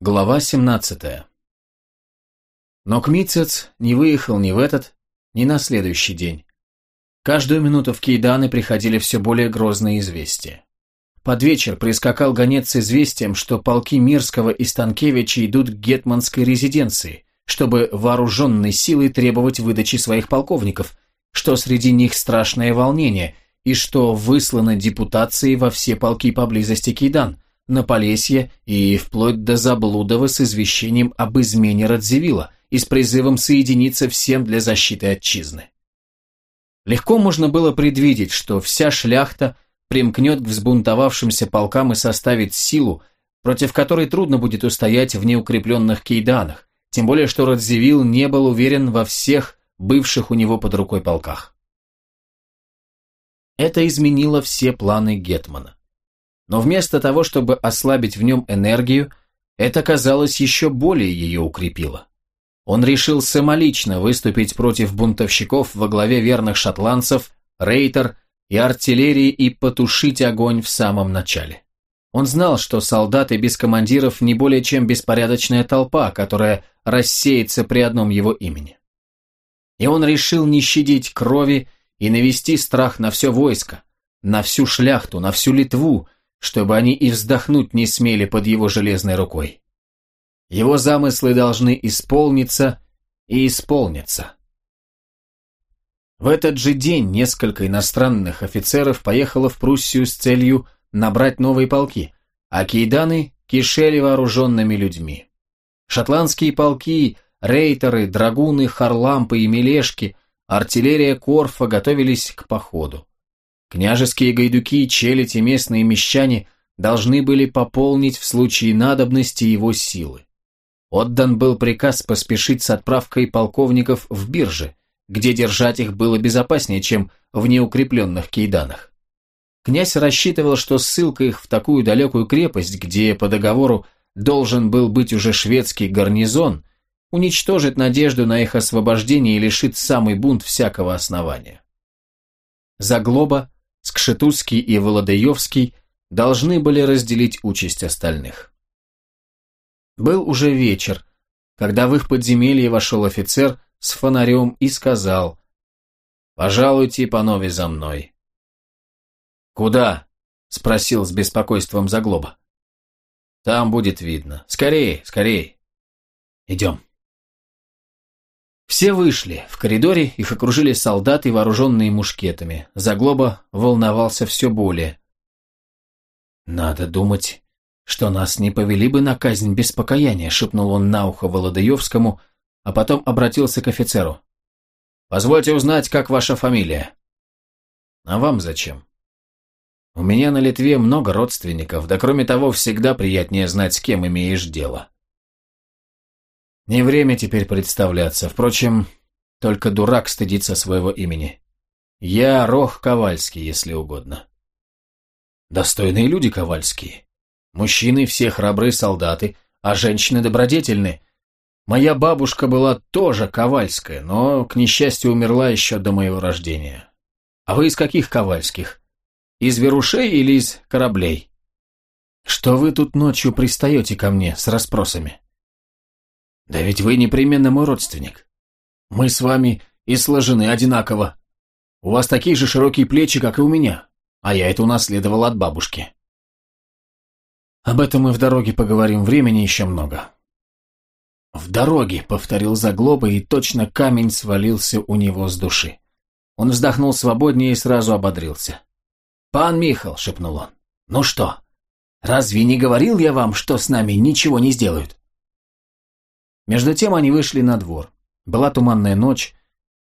Глава 17 Но Кмицец не выехал ни в этот, ни на следующий день. Каждую минуту в Кейданы приходили все более грозные известия. Под вечер прискакал гонец с известием, что полки Мирского и Станкевича идут к гетманской резиденции, чтобы вооруженной силой требовать выдачи своих полковников, что среди них страшное волнение, и что высланы депутации во все полки поблизости Кейдан – на Полесье и вплоть до Заблудова с извещением об измене Радзивилла и с призывом соединиться всем для защиты отчизны. Легко можно было предвидеть, что вся шляхта примкнет к взбунтовавшимся полкам и составит силу, против которой трудно будет устоять в неукрепленных кейданах, тем более что Радзивилл не был уверен во всех бывших у него под рукой полках. Это изменило все планы Гетмана. Но вместо того, чтобы ослабить в нем энергию, это, казалось, еще более ее укрепило. Он решил самолично выступить против бунтовщиков во главе верных шотландцев, рейтер и артиллерии и потушить огонь в самом начале. Он знал, что солдаты без командиров не более чем беспорядочная толпа, которая рассеется при одном его имени. И он решил не щадить крови и навести страх на все войско, на всю шляхту, на всю Литву, чтобы они и вздохнуть не смели под его железной рукой. Его замыслы должны исполниться и исполниться. В этот же день несколько иностранных офицеров поехало в Пруссию с целью набрать новые полки, а кейданы кишели вооруженными людьми. Шотландские полки, рейтеры, драгуны, харлампы и мелешки, артиллерия Корфа готовились к походу. Княжеские гайдуки, челядь и местные мещане должны были пополнить в случае надобности его силы. Отдан был приказ поспешить с отправкой полковников в бирже, где держать их было безопаснее, чем в неукрепленных кейданах. Князь рассчитывал, что ссылка их в такую далекую крепость, где по договору должен был быть уже шведский гарнизон, уничтожит надежду на их освобождение и лишит самый бунт всякого основания. Заглоба Скшетузский и Володаевский должны были разделить участь остальных. Был уже вечер, когда в их подземелье вошел офицер с фонарем и сказал «Пожалуйте, панове, за мной». «Куда?» – спросил с беспокойством Заглоба. «Там будет видно. Скорее, скорее. Идем». Все вышли. В коридоре их окружили солдаты, вооруженные мушкетами. Заглоба волновался все более. «Надо думать, что нас не повели бы на казнь без покаяния», шепнул он на ухо Володаевскому, а потом обратился к офицеру. «Позвольте узнать, как ваша фамилия?» «А вам зачем?» «У меня на Литве много родственников, да кроме того, всегда приятнее знать, с кем имеешь дело». Не время теперь представляться. Впрочем, только дурак стыдится своего имени. Я Рох Ковальский, если угодно. Достойные люди Ковальские. Мужчины все храбрые солдаты, а женщины добродетельны. Моя бабушка была тоже Ковальская, но, к несчастью, умерла еще до моего рождения. А вы из каких Ковальских? Из верушей или из кораблей? Что вы тут ночью пристаете ко мне с расспросами? Да ведь вы непременно мой родственник. Мы с вами и сложены одинаково. У вас такие же широкие плечи, как и у меня, а я это унаследовал от бабушки. Об этом мы в дороге поговорим, времени еще много. В дороге, повторил Заглоба, и точно камень свалился у него с души. Он вздохнул свободнее и сразу ободрился. «Пан Михал», — шепнул он, — «ну что, разве не говорил я вам, что с нами ничего не сделают?» Между тем они вышли на двор. Была туманная ночь,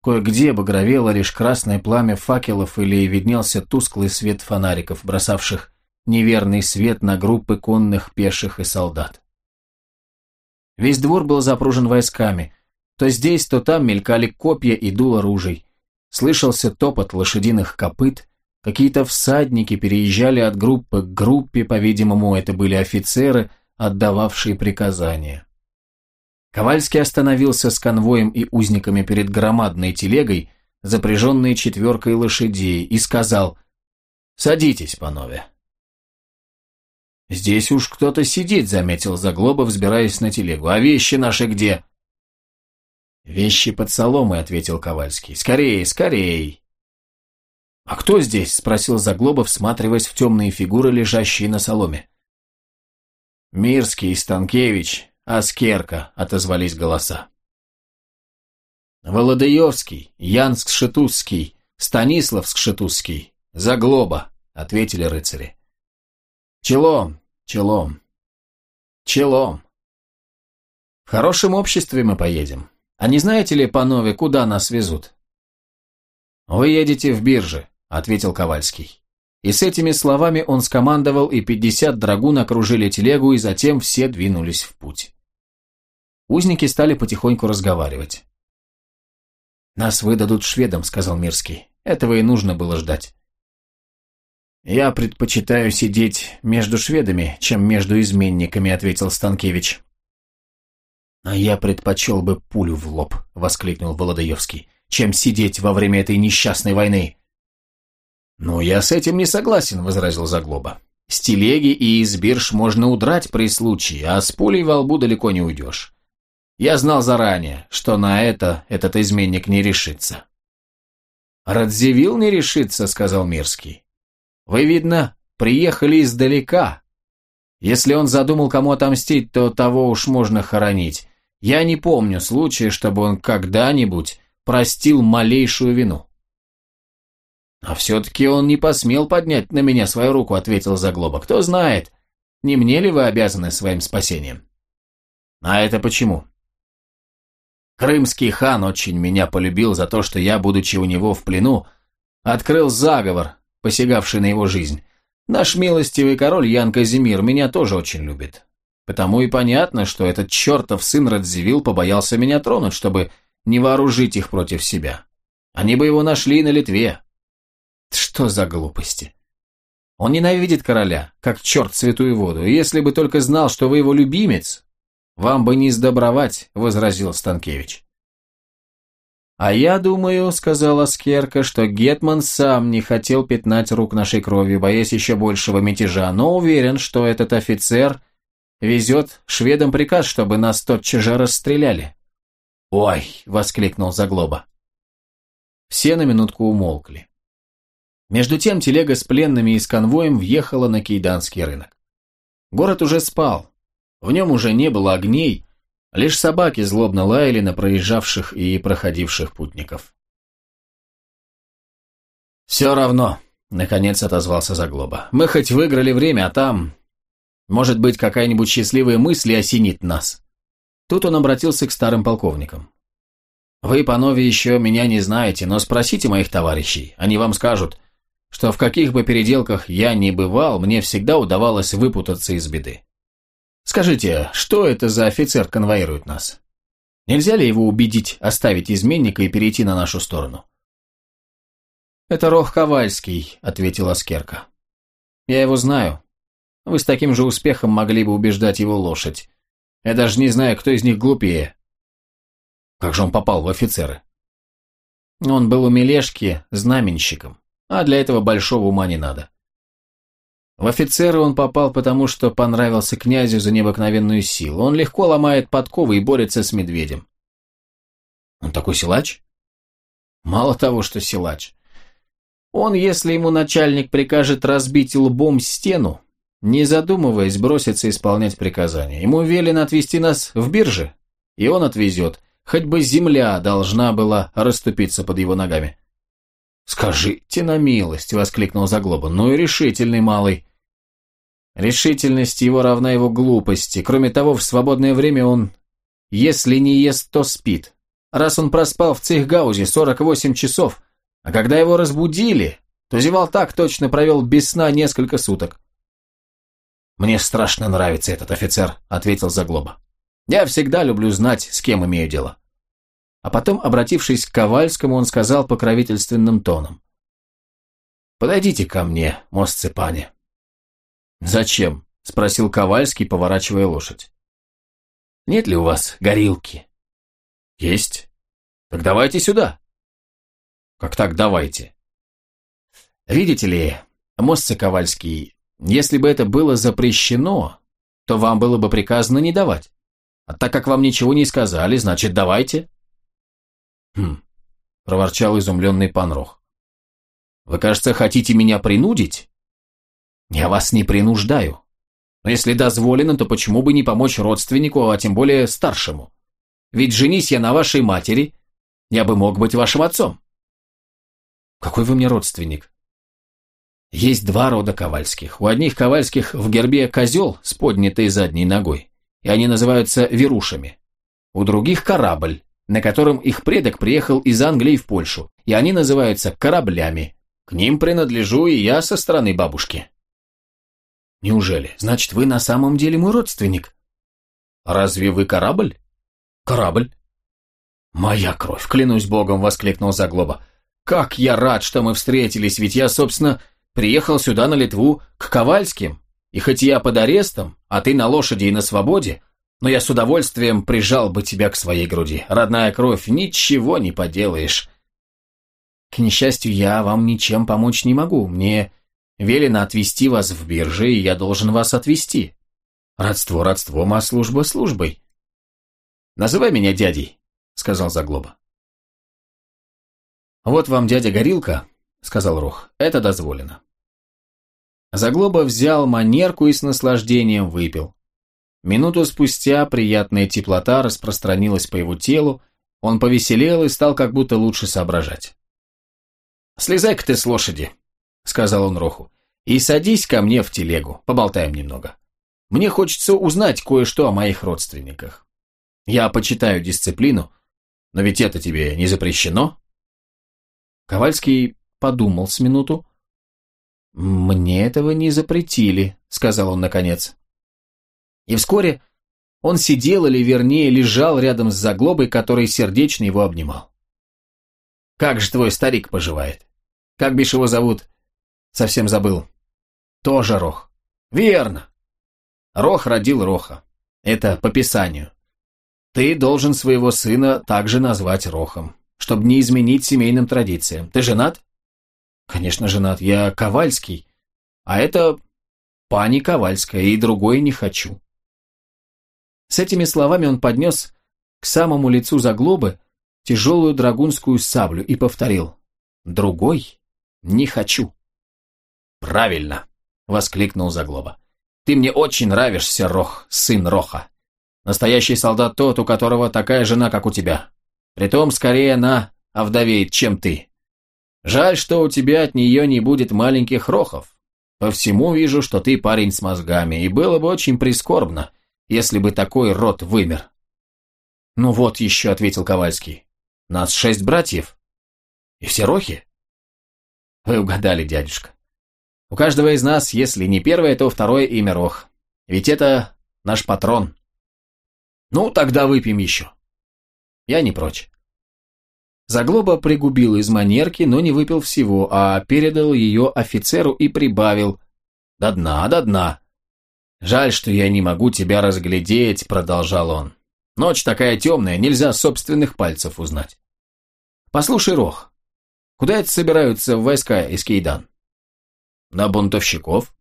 кое-где багровело лишь красное пламя факелов или виднелся тусклый свет фонариков, бросавших неверный свет на группы конных, пеших и солдат. Весь двор был запружен войсками. То здесь, то там мелькали копья и дуло ружей. Слышался топот лошадиных копыт, какие-то всадники переезжали от группы к группе, по-видимому, это были офицеры, отдававшие приказания. Ковальский остановился с конвоем и узниками перед громадной телегой, запряженной четверкой лошадей, и сказал «Садитесь, панове». «Здесь уж кто-то сидит», — заметил Заглоба, взбираясь на телегу. «А вещи наши где?» «Вещи под соломой», — ответил Ковальский. «Скорей, скорей!» «А кто здесь?» — спросил Заглоба, всматриваясь в темные фигуры, лежащие на соломе. «Мирский, Станкевич, Аскерка», — отозвались голоса. «Володаевский, Янск-Шетузский, Станиславск-Шетузский, Заглоба», — ответили рыцари. «Челом, челом, челом. В хорошем обществе мы поедем. А не знаете ли, панове, куда нас везут?» «Вы едете в бирже», — ответил Ковальский. И с этими словами он скомандовал, и пятьдесят драгун окружили телегу, и затем все двинулись в путь. Узники стали потихоньку разговаривать. «Нас выдадут шведам», — сказал Мирский. «Этого и нужно было ждать». «Я предпочитаю сидеть между шведами, чем между изменниками», — ответил Станкевич. «А я предпочел бы пулю в лоб», — воскликнул Володаевский, «чем сидеть во время этой несчастной войны». «Ну, я с этим не согласен», — возразил Заглоба. «С телеги и из бирж можно удрать при случае, а с пулей во лбу далеко не уйдешь. Я знал заранее, что на это этот изменник не решится. «Радзивилл не решится», — сказал Мирский. «Вы, видно, приехали издалека. Если он задумал кому отомстить, то того уж можно хоронить. Я не помню случая, чтобы он когда-нибудь простил малейшую вину». «А все-таки он не посмел поднять на меня свою руку», — ответил Заглоба. «Кто знает, не мне ли вы обязаны своим спасением?» «А это почему?» Крымский хан очень меня полюбил за то, что я, будучи у него в плену, открыл заговор, посягавший на его жизнь. Наш милостивый король Ян Казимир меня тоже очень любит. Потому и понятно, что этот чертов сын Радзивилл побоялся меня тронуть, чтобы не вооружить их против себя. Они бы его нашли на Литве. Что за глупости? Он ненавидит короля, как черт святую воду, и если бы только знал, что вы его любимец, «Вам бы не сдобровать», — возразил Станкевич. «А я думаю», — сказала Скерка, — «что Гетман сам не хотел пятнать рук нашей кровью, боясь еще большего мятежа, но уверен, что этот офицер везет шведам приказ, чтобы нас тотчас же расстреляли». «Ой!» — воскликнул Заглоба. Все на минутку умолкли. Между тем телега с пленными и с конвоем въехала на Кейданский рынок. Город уже спал, в нем уже не было огней, лишь собаки злобно лаяли на проезжавших и проходивших путников. «Все равно», — наконец отозвался Заглоба. «Мы хоть выиграли время, а там, может быть, какая-нибудь счастливая мысль осенит нас». Тут он обратился к старым полковникам. «Вы, панове, еще меня не знаете, но спросите моих товарищей, они вам скажут, что в каких бы переделках я ни бывал, мне всегда удавалось выпутаться из беды. Скажите, что это за офицер конвоирует нас? Нельзя ли его убедить оставить изменника и перейти на нашу сторону? Это Рох Ковальский, ответила Скерка. Я его знаю. Вы с таким же успехом могли бы убеждать его лошадь. Я даже не знаю, кто из них глупее. Как же он попал в офицеры? Он был у Мелешки знаменщиком, а для этого большого ума не надо. В офицеры он попал потому, что понравился князю за необыкновенную силу. Он легко ломает подковы и борется с медведем. Он такой силач? Мало того, что силач. Он, если ему начальник прикажет разбить лбом стену, не задумываясь, бросится исполнять приказания. Ему велено отвезти нас в бирже, и он отвезет. Хоть бы земля должна была расступиться под его ногами. «Скажите на милость!» — воскликнул Заглоба. «Ну и решительный малый!» Решительность его равна его глупости. Кроме того, в свободное время он, если не ест, то спит. Раз он проспал в Цихгаузе 48 часов, а когда его разбудили, то зевал так, точно провел без сна несколько суток. «Мне страшно нравится этот офицер», — ответил Заглоба. «Я всегда люблю знать, с кем имею дело». А потом, обратившись к Ковальскому, он сказал покровительственным тоном. «Подойдите ко мне, мост Цепани. «Зачем?» – спросил Ковальский, поворачивая лошадь. «Нет ли у вас горилки?» «Есть. Так давайте сюда». «Как так давайте?» «Видите ли, Мосце Ковальский, Если бы это было запрещено, то вам было бы приказано не давать. А так как вам ничего не сказали, значит, давайте. Хм, проворчал изумленный Панрох. Вы, кажется, хотите меня принудить? Я вас не принуждаю. Но если дозволено, то почему бы не помочь родственнику, а тем более старшему? Ведь женись я на вашей матери, я бы мог быть вашим отцом. Какой вы мне родственник? Есть два рода ковальских. У одних ковальских в гербе козел с поднятой задней ногой, и они называются верушами. У других корабль, на котором их предок приехал из Англии в Польшу, и они называются кораблями. К ним принадлежу и я со стороны бабушки. Неужели? Значит, вы на самом деле мой родственник? Разве вы корабль? Корабль. Моя кровь, клянусь богом, воскликнул Заглоба. Как я рад, что мы встретились, ведь я, собственно, приехал сюда на Литву к Ковальским, и хоть я под арестом, а ты на лошади и на свободе, но я с удовольствием прижал бы тебя к своей груди. Родная кровь, ничего не поделаешь. К несчастью, я вам ничем помочь не могу. Мне велено отвезти вас в бирже, и я должен вас отвезти. Родство родством, а служба службой. Называй меня дядей, сказал Заглоба. Вот вам дядя Горилка, сказал Рох. Это дозволено. Заглоба взял манерку и с наслаждением выпил. Минуту спустя приятная теплота распространилась по его телу, он повеселел и стал как будто лучше соображать. «Слезай-ка ты с лошади», — сказал он Роху, — «и садись ко мне в телегу, поболтаем немного. Мне хочется узнать кое-что о моих родственниках. Я почитаю дисциплину, но ведь это тебе не запрещено?» Ковальский подумал с минуту. «Мне этого не запретили», — сказал он наконец. И вскоре он сидел, или вернее лежал рядом с заглобой, который сердечно его обнимал. «Как же твой старик поживает? Как бишь его зовут?» «Совсем забыл». «Тоже Рох». «Верно. Рох родил Роха. Это по Писанию. Ты должен своего сына также назвать Рохом, чтобы не изменить семейным традициям. Ты женат?» «Конечно, женат. Я Ковальский. А это пани Ковальская, и другое не хочу». С этими словами он поднес к самому лицу заглобы тяжелую драгунскую саблю и повторил «Другой не хочу». «Правильно!» — воскликнул заглоба. «Ты мне очень нравишься, Рох, сын Роха. Настоящий солдат тот, у которого такая жена, как у тебя. Притом, скорее она овдовеет, чем ты. Жаль, что у тебя от нее не будет маленьких Рохов. По всему вижу, что ты парень с мозгами, и было бы очень прискорбно, если бы такой род вымер. «Ну вот еще», — ответил Ковальский. «Нас шесть братьев. И все рохи?» «Вы угадали, дядюшка. У каждого из нас, если не первое, то второе имя Рох. Ведь это наш патрон. Ну, тогда выпьем еще. Я не прочь». Заглоба пригубил из манерки, но не выпил всего, а передал ее офицеру и прибавил «До дна, до дна». «Жаль, что я не могу тебя разглядеть», — продолжал он. «Ночь такая темная, нельзя собственных пальцев узнать». «Послушай, Рох, куда это собираются войска из Кейдан?» «На бунтовщиков».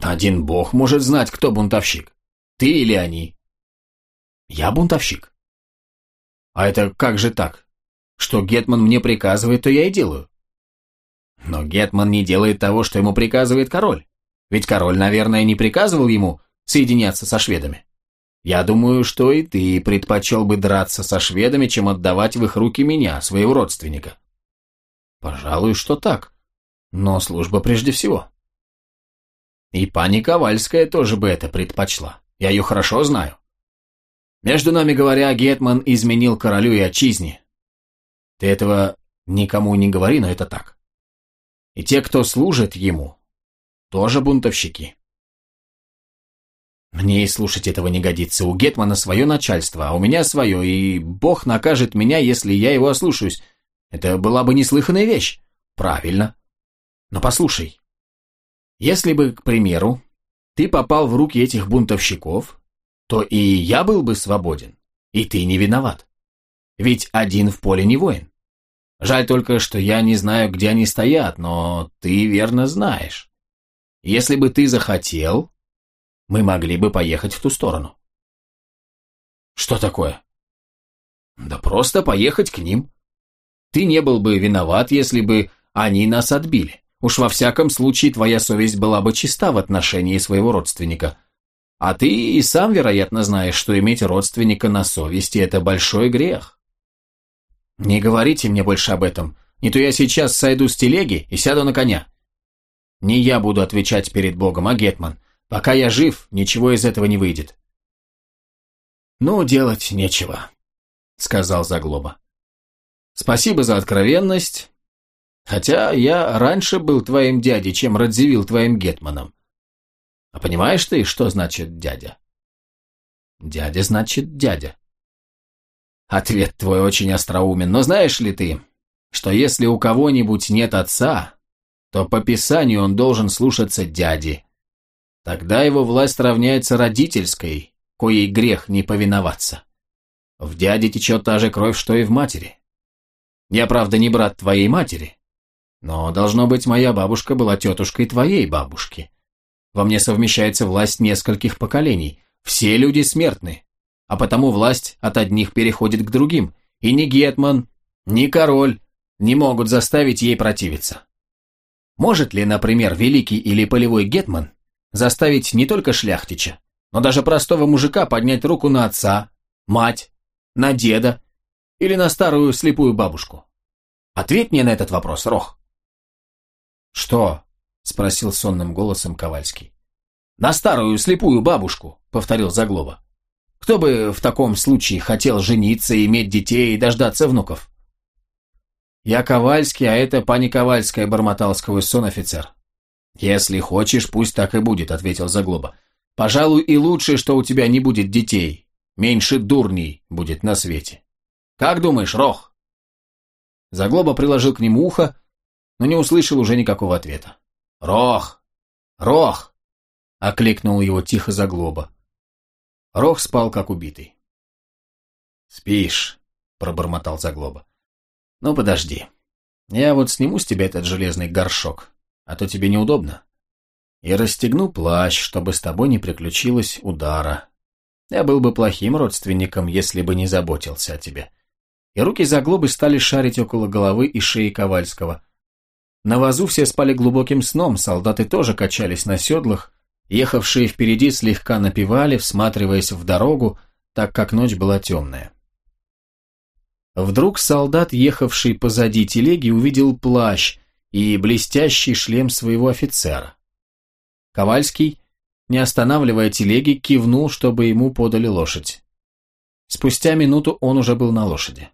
«Один бог может знать, кто бунтовщик. Ты или они?» «Я бунтовщик». «А это как же так? Что Гетман мне приказывает, то я и делаю». «Но Гетман не делает того, что ему приказывает король». Ведь король, наверное, не приказывал ему соединяться со шведами. Я думаю, что и ты предпочел бы драться со шведами, чем отдавать в их руки меня, своего родственника. Пожалуй, что так. Но служба прежде всего. И пани Ковальская тоже бы это предпочла. Я ее хорошо знаю. Между нами говоря, Гетман изменил королю и отчизне. Ты этого никому не говори, но это так. И те, кто служит ему, тоже бунтовщики. Мне и слушать этого не годится. У Гетмана свое начальство, а у меня свое, и Бог накажет меня, если я его ослушаюсь. Это была бы неслыханная вещь. Правильно. Но послушай, если бы, к примеру, ты попал в руки этих бунтовщиков, то и я был бы свободен, и ты не виноват. Ведь один в поле не воин. Жаль только, что я не знаю, где они стоят, но ты верно знаешь. Если бы ты захотел, мы могли бы поехать в ту сторону. Что такое? Да просто поехать к ним. Ты не был бы виноват, если бы они нас отбили. Уж во всяком случае твоя совесть была бы чиста в отношении своего родственника. А ты и сам, вероятно, знаешь, что иметь родственника на совести – это большой грех. Не говорите мне больше об этом, не то я сейчас сойду с телеги и сяду на коня. Не я буду отвечать перед Богом, а Гетман. Пока я жив, ничего из этого не выйдет. Ну, делать нечего, сказал Заглоба. Спасибо за откровенность, хотя я раньше был твоим дядей, чем Радзивилл твоим Гетманом. А понимаешь ты, что значит дядя? Дядя значит дядя. Ответ твой очень остроумен, но знаешь ли ты, что если у кого-нибудь нет отца, то по Писанию он должен слушаться дяди. Тогда его власть равняется родительской, коей грех не повиноваться. В дяде течет та же кровь, что и в матери. Я, правда, не брат твоей матери, но, должно быть, моя бабушка была тетушкой твоей бабушки. Во мне совмещается власть нескольких поколений. Все люди смертны, а потому власть от одних переходит к другим, и ни Гетман, ни король не могут заставить ей противиться. Может ли, например, великий или полевой Гетман заставить не только шляхтича, но даже простого мужика поднять руку на отца, мать, на деда или на старую слепую бабушку? Ответь мне на этот вопрос, Рох. Что? — спросил сонным голосом Ковальский. «На старую слепую бабушку», — повторил Заглоба. «Кто бы в таком случае хотел жениться, иметь детей и дождаться внуков?» «Я Ковальский, а это пани Ковальская», — бормотал сквозь сон офицер. «Если хочешь, пусть так и будет», — ответил Заглоба. «Пожалуй, и лучше, что у тебя не будет детей. Меньше дурней будет на свете. Как думаешь, Рох?» Заглоба приложил к нему ухо, но не услышал уже никакого ответа. «Рох! Рох!» — окликнул его тихо Заглоба. Рох спал, как убитый. «Спишь», — пробормотал Заглоба. «Ну, подожди. Я вот сниму с тебя этот железный горшок, а то тебе неудобно. И расстегну плащ, чтобы с тобой не приключилось удара. Я был бы плохим родственником, если бы не заботился о тебе». И руки Заглобы стали шарить около головы и шеи Ковальского — на вазу все спали глубоким сном, солдаты тоже качались на седлах, ехавшие впереди слегка напевали, всматриваясь в дорогу, так как ночь была темная. Вдруг солдат, ехавший позади телеги, увидел плащ и блестящий шлем своего офицера. Ковальский, не останавливая телеги, кивнул, чтобы ему подали лошадь. Спустя минуту он уже был на лошади.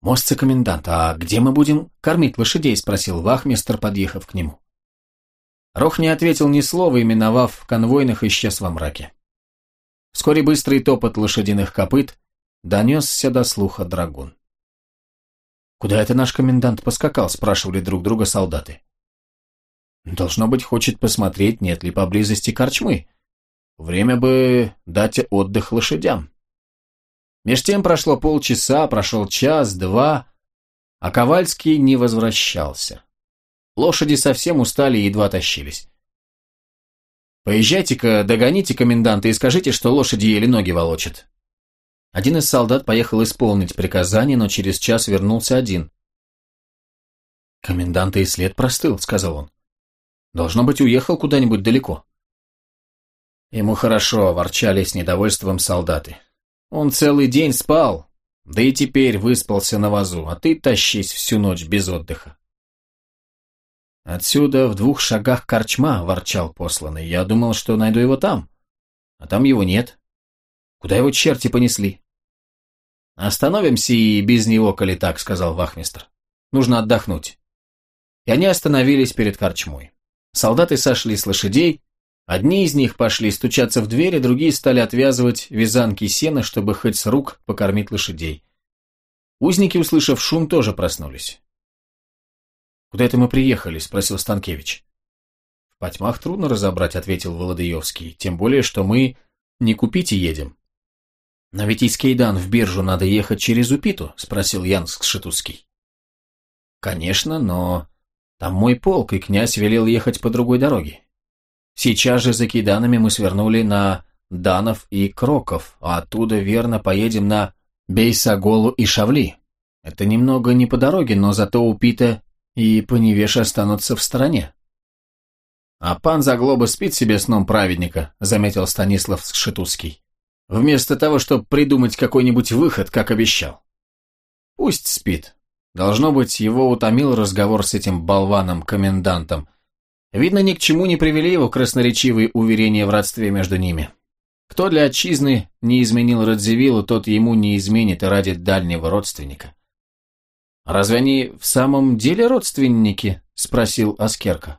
«Мостце комендант, а где мы будем кормить лошадей?» – спросил вахмистр, подъехав к нему. Рох не ответил ни слова, именовав конвойных, исчез во мраке. Вскоре быстрый топот лошадиных копыт донесся до слуха драгун. «Куда это наш комендант поскакал?» – спрашивали друг друга солдаты. «Должно быть, хочет посмотреть, нет ли поблизости корчмы. Время бы дать отдых лошадям». Меж тем прошло полчаса, прошел час, два, а Ковальский не возвращался. Лошади совсем устали и едва тащились. «Поезжайте-ка, догоните коменданта и скажите, что лошади еле ноги волочат». Один из солдат поехал исполнить приказание, но через час вернулся один. «Коменданта и след простыл», — сказал он. «Должно быть, уехал куда-нибудь далеко». Ему хорошо, ворчали с недовольством солдаты. Он целый день спал, да и теперь выспался на вазу, а ты тащись всю ночь без отдыха. Отсюда в двух шагах корчма, ворчал посланный. Я думал, что найду его там, а там его нет. Куда его черти понесли? Остановимся и без него, коли так, сказал вахмистр. Нужно отдохнуть. И они остановились перед корчмой. Солдаты сошли с лошадей, Одни из них пошли стучаться в дверь, другие стали отвязывать вязанки сена, чтобы хоть с рук покормить лошадей. Узники, услышав шум, тоже проснулись. «Куда это мы приехали?» – спросил Станкевич. «В потьмах трудно разобрать», – ответил Володыевский, «тем более, что мы не купить и едем». «Но ведь из Кейдан в биржу надо ехать через Упиту?» – спросил Ян Скшетузский. «Конечно, но там мой полк, и князь велел ехать по другой дороге. Сейчас же за киданами мы свернули на Данов и Кроков, а оттуда верно поедем на Бейсаголу и Шавли. Это немного не по дороге, но зато Упита и Поневеш останутся в стороне. «А пан Заглоба спит себе сном праведника», — заметил Станислав Сшетузский. «Вместо того, чтобы придумать какой-нибудь выход, как обещал». «Пусть спит. Должно быть, его утомил разговор с этим болваном-комендантом. Видно, ни к чему не привели его красноречивые уверения в родстве между ними. Кто для отчизны не изменил Радзивиллу, тот ему не изменит и ради дальнего родственника». «Разве они в самом деле родственники?» — спросил Аскерка.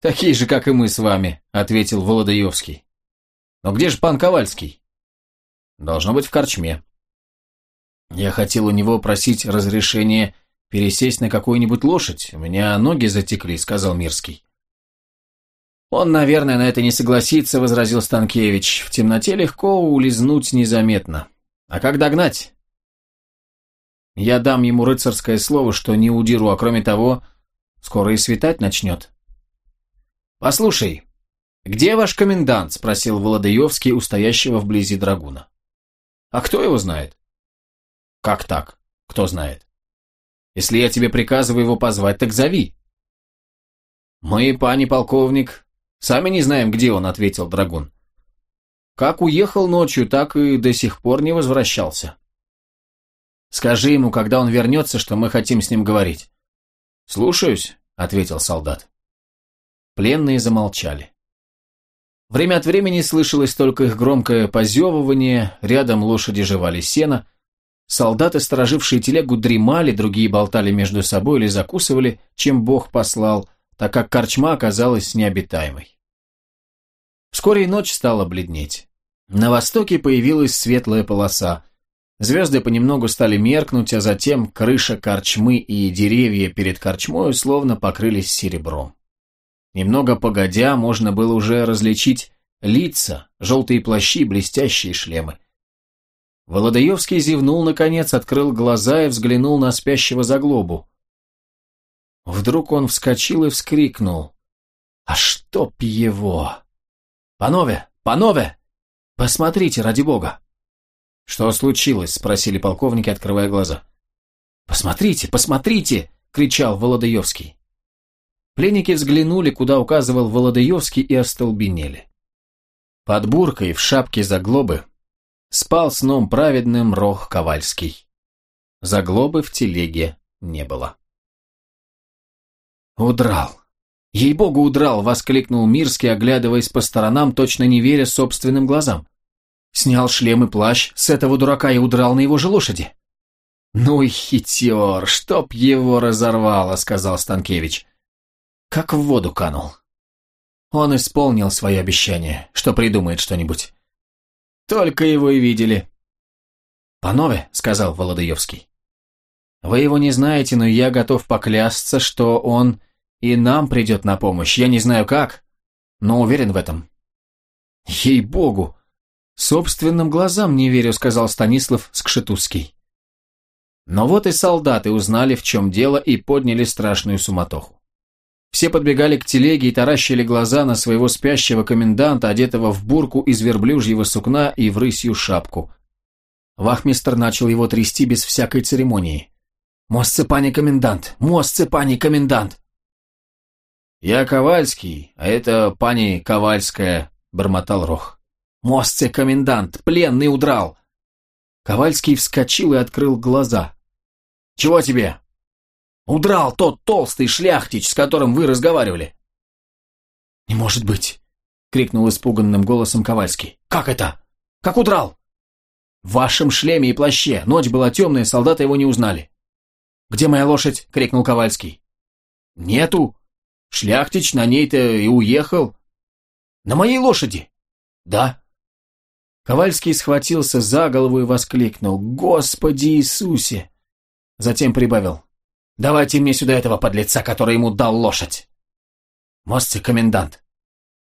«Такие же, как и мы с вами», — ответил Володаевский. «Но где же пан Ковальский?» «Должно быть в корчме». Я хотел у него просить разрешения пересесть на какую-нибудь лошадь. У меня ноги затекли, сказал Мирский. Он, наверное, на это не согласится, возразил Станкевич. В темноте легко улизнуть незаметно. А как догнать? Я дам ему рыцарское слово, что не удиру, а кроме того, скоро и светать начнет. «Послушай, где ваш комендант?» – спросил Володаевский у вблизи драгуна. «А кто его знает?» «Как так? Кто знает?» «Если я тебе приказываю его позвать, так зови». «Мы, пани полковник, сами не знаем, где он», – ответил драгун. «Как уехал ночью, так и до сих пор не возвращался». «Скажи ему, когда он вернется, что мы хотим с ним говорить». «Слушаюсь», – ответил солдат. Пленные замолчали. Время от времени слышалось только их громкое позевывание, рядом лошади жевали сено, солдаты, сторожившие телегу, дремали, другие болтали между собой или закусывали, чем Бог послал, так как корчма оказалась необитаемой. Вскоре и ночь стала бледнеть. На востоке появилась светлая полоса. Звезды понемногу стали меркнуть, а затем крыша корчмы и деревья перед корчмой словно покрылись серебром. Немного погодя, можно было уже различить лица, желтые плащи, блестящие шлемы. Володаевский зевнул, наконец, открыл глаза и взглянул на спящего заглобу. Вдруг он вскочил и вскрикнул. «А чтоб его!» «Панове! Панове! Посмотрите, ради бога!» «Что случилось?» – спросили полковники, открывая глаза. «Посмотрите, посмотрите!» – кричал Володаевский. Пленники взглянули, куда указывал Володаевский, и остолбенели. Под буркой в шапке заглобы спал сном праведным Рох Ковальский. Заглобы в телеге не было. «Удрал! Ей-богу, удрал!» — воскликнул Мирский, оглядываясь по сторонам, точно не веря собственным глазам. Снял шлем и плащ с этого дурака и удрал на его же лошади. «Ну и хитер, чтоб его разорвало!» — сказал Станкевич как в воду канул. Он исполнил свое обещание, что придумает что-нибудь. Только его и видели. «Панове», — сказал Володаевский, — «вы его не знаете, но я готов поклясться, что он и нам придет на помощь. Я не знаю как, но уверен в этом». «Ей-богу! Собственным глазам не верю», — сказал Станислав Скшетузский. Но вот и солдаты узнали, в чем дело, и подняли страшную суматоху. Все подбегали к телеге и таращили глаза на своего спящего коменданта, одетого в бурку из верблюжьего сукна и в рысью шапку. Вахмистр начал его трясти без всякой церемонии. «Мостце, пани комендант! Мостце, пани комендант!» «Я Ковальский, а это пани Ковальская», — бормотал Рох. «Мостце, комендант! Пленный удрал!» Ковальский вскочил и открыл глаза. «Чего тебе?» Удрал тот толстый шляхтич, с которым вы разговаривали. Не может быть, крикнул испуганным голосом Ковальский. Как это? Как удрал? В вашем шлеме и плаще. Ночь была темная, солдаты его не узнали. Где моя лошадь? крикнул Ковальский. Нету. Шляхтич на ней-то и уехал. На моей лошади? Да. Ковальский схватился за голову и воскликнул «Господи Иисусе!» Затем прибавил Давайте мне сюда этого подлеца, который ему дал лошадь. Мостцы, комендант.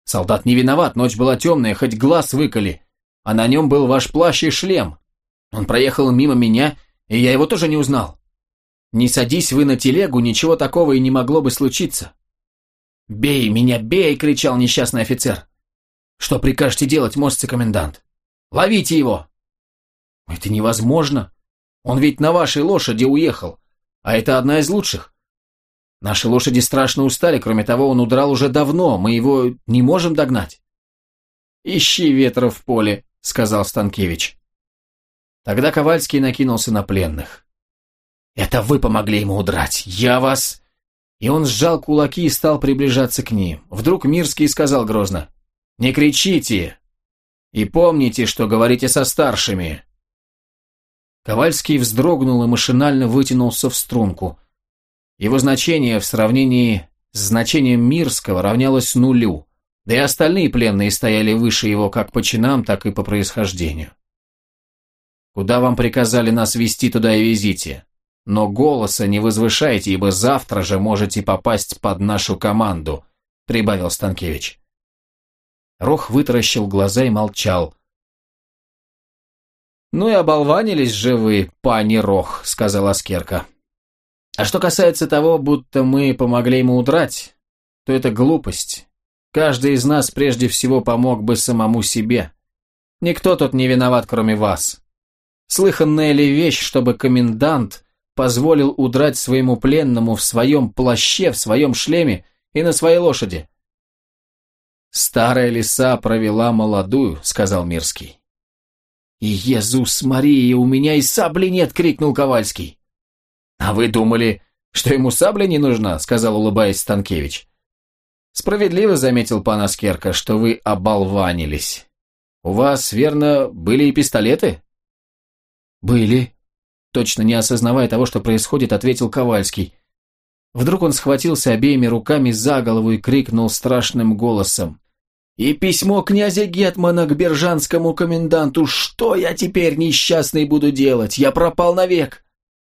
Солдат не виноват, ночь была темная, хоть глаз выколи, а на нем был ваш плащ и шлем. Он проехал мимо меня, и я его тоже не узнал. Не садись вы на телегу, ничего такого и не могло бы случиться. «Бей меня, бей!» — кричал несчастный офицер. «Что прикажете делать, мостцы комендант? Ловите его!» «Это невозможно. Он ведь на вашей лошади уехал, а это одна из лучших. Наши лошади страшно устали, кроме того, он удрал уже давно, мы его не можем догнать». «Ищи ветра в поле», — сказал Станкевич. Тогда Ковальский накинулся на пленных. «Это вы помогли ему удрать! Я вас...» И он сжал кулаки и стал приближаться к ним. Вдруг Мирский сказал грозно. «Не кричите! И помните, что говорите со старшими!» Ковальский вздрогнул и машинально вытянулся в струнку. Его значение в сравнении с значением Мирского равнялось нулю, да и остальные пленные стояли выше его как по чинам, так и по происхождению. «Куда вам приказали нас вести, туда и везите. Но голоса не возвышайте, ибо завтра же можете попасть под нашу команду», — прибавил Станкевич. Рох вытаращил глаза и молчал. «Ну и оболванились же вы, пани Рох», — сказал Аскерка. А что касается того, будто мы помогли ему удрать, то это глупость. Каждый из нас прежде всего помог бы самому себе. Никто тут не виноват, кроме вас. Слыханная ли вещь, чтобы комендант позволил удрать своему пленному в своем плаще, в своем шлеме и на своей лошади? «Старая лиса провела молодую», — сказал Мирский. «Иисус Мария, у меня и сабли нет!» — крикнул Ковальский. «А вы думали, что ему сабля не нужна?» — сказал, улыбаясь Станкевич. «Справедливо заметил пан Аскерка, что вы оболванились. У вас, верно, были и пистолеты?» «Были», — точно не осознавая того, что происходит, ответил Ковальский. Вдруг он схватился обеими руками за голову и крикнул страшным голосом. «И письмо князя Гетмана к бержанскому коменданту! Что я теперь, несчастный, буду делать? Я пропал навек!»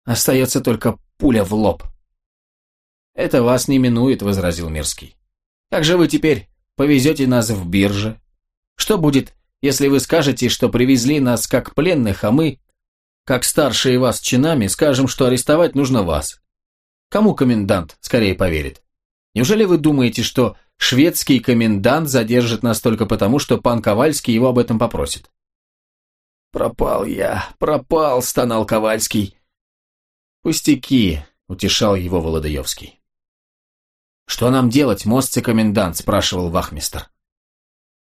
Остается только пуля в лоб. «Это вас не минует», — возразил Мирский. «Как же вы теперь повезете нас в бирже? Что будет, если вы скажете, что привезли нас как пленных, а мы, как старшие вас чинами, скажем, что арестовать нужно вас? Кому комендант скорее поверит? Неужели вы думаете, что шведский комендант задержит нас только потому, что пан Ковальский его об этом попросит?» «Пропал я, пропал», — стонал Ковальский. «Пустяки», — утешал его Володаевский. «Что нам делать, мостцы комендант?» — спрашивал вахмистр.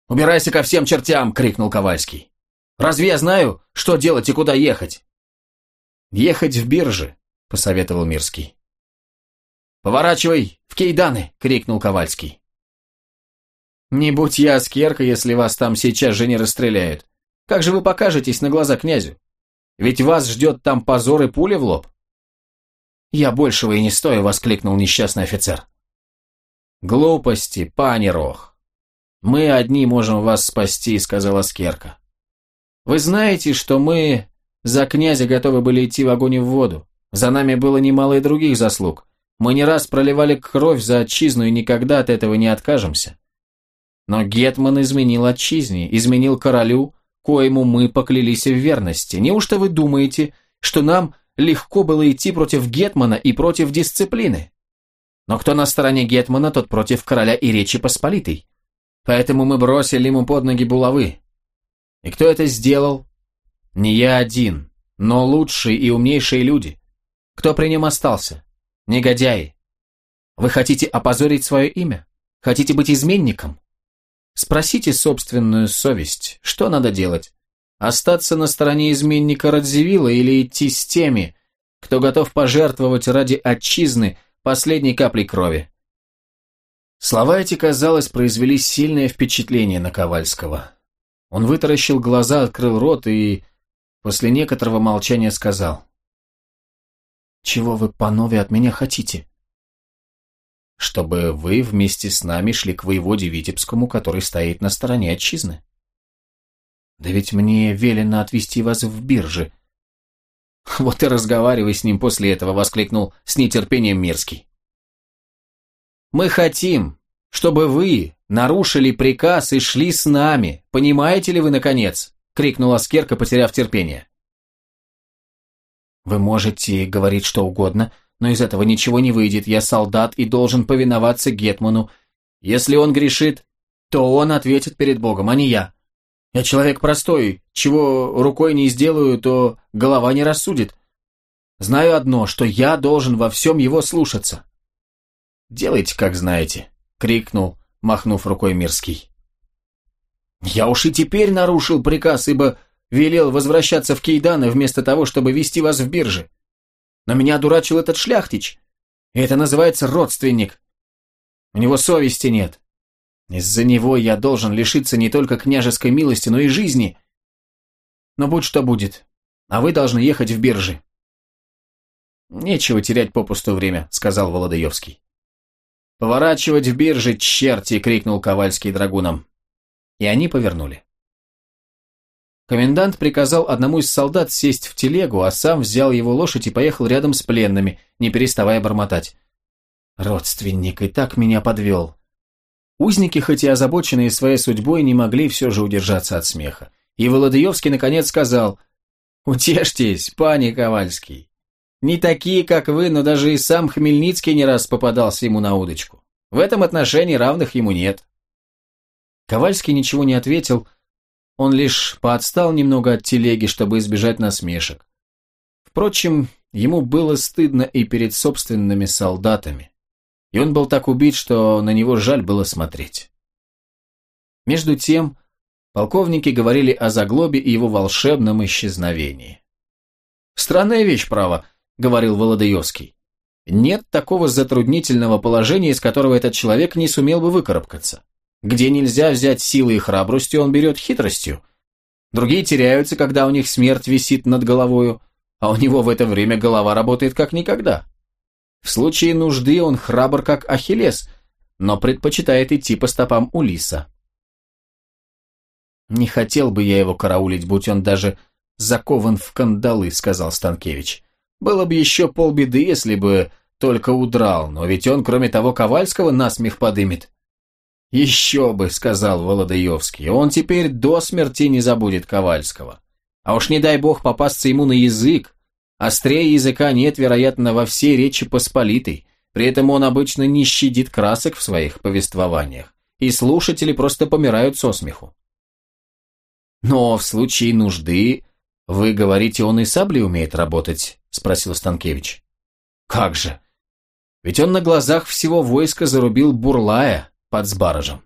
«Убирайся ко всем чертям!» — крикнул Ковальский. «Разве я знаю, что делать и куда ехать?» «Ехать в бирже», — посоветовал Мирский. «Поворачивай в Кейданы!» — крикнул Ковальский. «Не будь я аскерка, если вас там сейчас же не расстреляют. Как же вы покажетесь на глаза князю? Ведь вас ждет там позор и пуля в лоб». «Я большего и не стою», — воскликнул несчастный офицер. «Глупости, пани Рох. Мы одни можем вас спасти», — сказала Скерка. «Вы знаете, что мы за князя готовы были идти в огонь и в воду. За нами было немало и других заслуг. Мы не раз проливали кровь за отчизну и никогда от этого не откажемся. Но Гетман изменил отчизне, изменил королю, коему мы поклялись в верности. Неужто вы думаете, что нам легко было идти против Гетмана и против дисциплины. Но кто на стороне Гетмана, тот против короля и Речи Посполитой. Поэтому мы бросили ему под ноги булавы. И кто это сделал? Не я один, но лучшие и умнейшие люди. Кто при нем остался? Негодяи. Вы хотите опозорить свое имя? Хотите быть изменником? Спросите собственную совесть, что надо делать? Остаться на стороне изменника Радзивилла или идти с теми, кто готов пожертвовать ради отчизны последней каплей крови? Слова эти, казалось, произвели сильное впечатление на Ковальского. Он вытаращил глаза, открыл рот и после некоторого молчания сказал. «Чего вы, панове, от меня хотите?» «Чтобы вы вместе с нами шли к воеводе Витебскому, который стоит на стороне отчизны». Да ведь мне велено отвезти вас в биржи. Вот и разговаривай с ним после этого, воскликнул с нетерпением Мирский. Мы хотим, чтобы вы нарушили приказ и шли с нами. Понимаете ли вы, наконец? крикнул Аскерка, потеряв терпение. Вы можете говорить что угодно, но из этого ничего не выйдет. Я солдат и должен повиноваться Гетману. Если он грешит, то он ответит перед Богом, а не я. Я человек простой, чего рукой не сделаю, то голова не рассудит. Знаю одно, что я должен во всем его слушаться. «Делайте, как знаете», — крикнул, махнув рукой Мирский. «Я уж и теперь нарушил приказ, ибо велел возвращаться в Кейданы вместо того, чтобы вести вас в бирже. Но меня дурачил этот шляхтич, это называется родственник. У него совести нет. Из-за него я должен лишиться не только княжеской милости, но и жизни. Но будь что будет, а вы должны ехать в биржи. «Нечего терять попусту время», — сказал Володаевский. «Поворачивать в бирже, черти!» — крикнул Ковальский драгунам. И они повернули. Комендант приказал одному из солдат сесть в телегу, а сам взял его лошадь и поехал рядом с пленными, не переставая бормотать. «Родственник и так меня подвел. Узники, хоть и озабоченные своей судьбой, не могли все же удержаться от смеха. И Володаевский наконец сказал, «Утешьтесь, пани Ковальский. Не такие, как вы, но даже и сам Хмельницкий не раз попадался ему на удочку. В этом отношении равных ему нет». Ковальский ничего не ответил, он лишь поотстал немного от телеги, чтобы избежать насмешек. Впрочем, ему было стыдно и перед собственными солдатами и он был так убит, что на него жаль было смотреть. Между тем, полковники говорили о заглобе и его волшебном исчезновении. «Странная вещь, право», — говорил Володаевский. «Нет такого затруднительного положения, из которого этот человек не сумел бы выкарабкаться. Где нельзя взять силой и храбростью, он берет хитростью. Другие теряются, когда у них смерть висит над головою, а у него в это время голова работает как никогда. В случае нужды он храбр, как Ахиллес, но предпочитает идти по стопам Улиса. «Не хотел бы я его караулить, будь он даже закован в кандалы», — сказал Станкевич. «Было бы еще полбеды, если бы только удрал, но ведь он, кроме того Ковальского, насмех подымет». «Еще бы», — сказал Володаевский, — «он теперь до смерти не забудет Ковальского. А уж не дай бог попасться ему на язык, Острее языка нет, вероятно, во всей Речи Посполитой, при этом он обычно не щадит красок в своих повествованиях, и слушатели просто помирают со смеху. «Но в случае нужды, вы говорите, он и саблей умеет работать?» – спросил Станкевич. «Как же! Ведь он на глазах всего войска зарубил Бурлая под Сбаражем».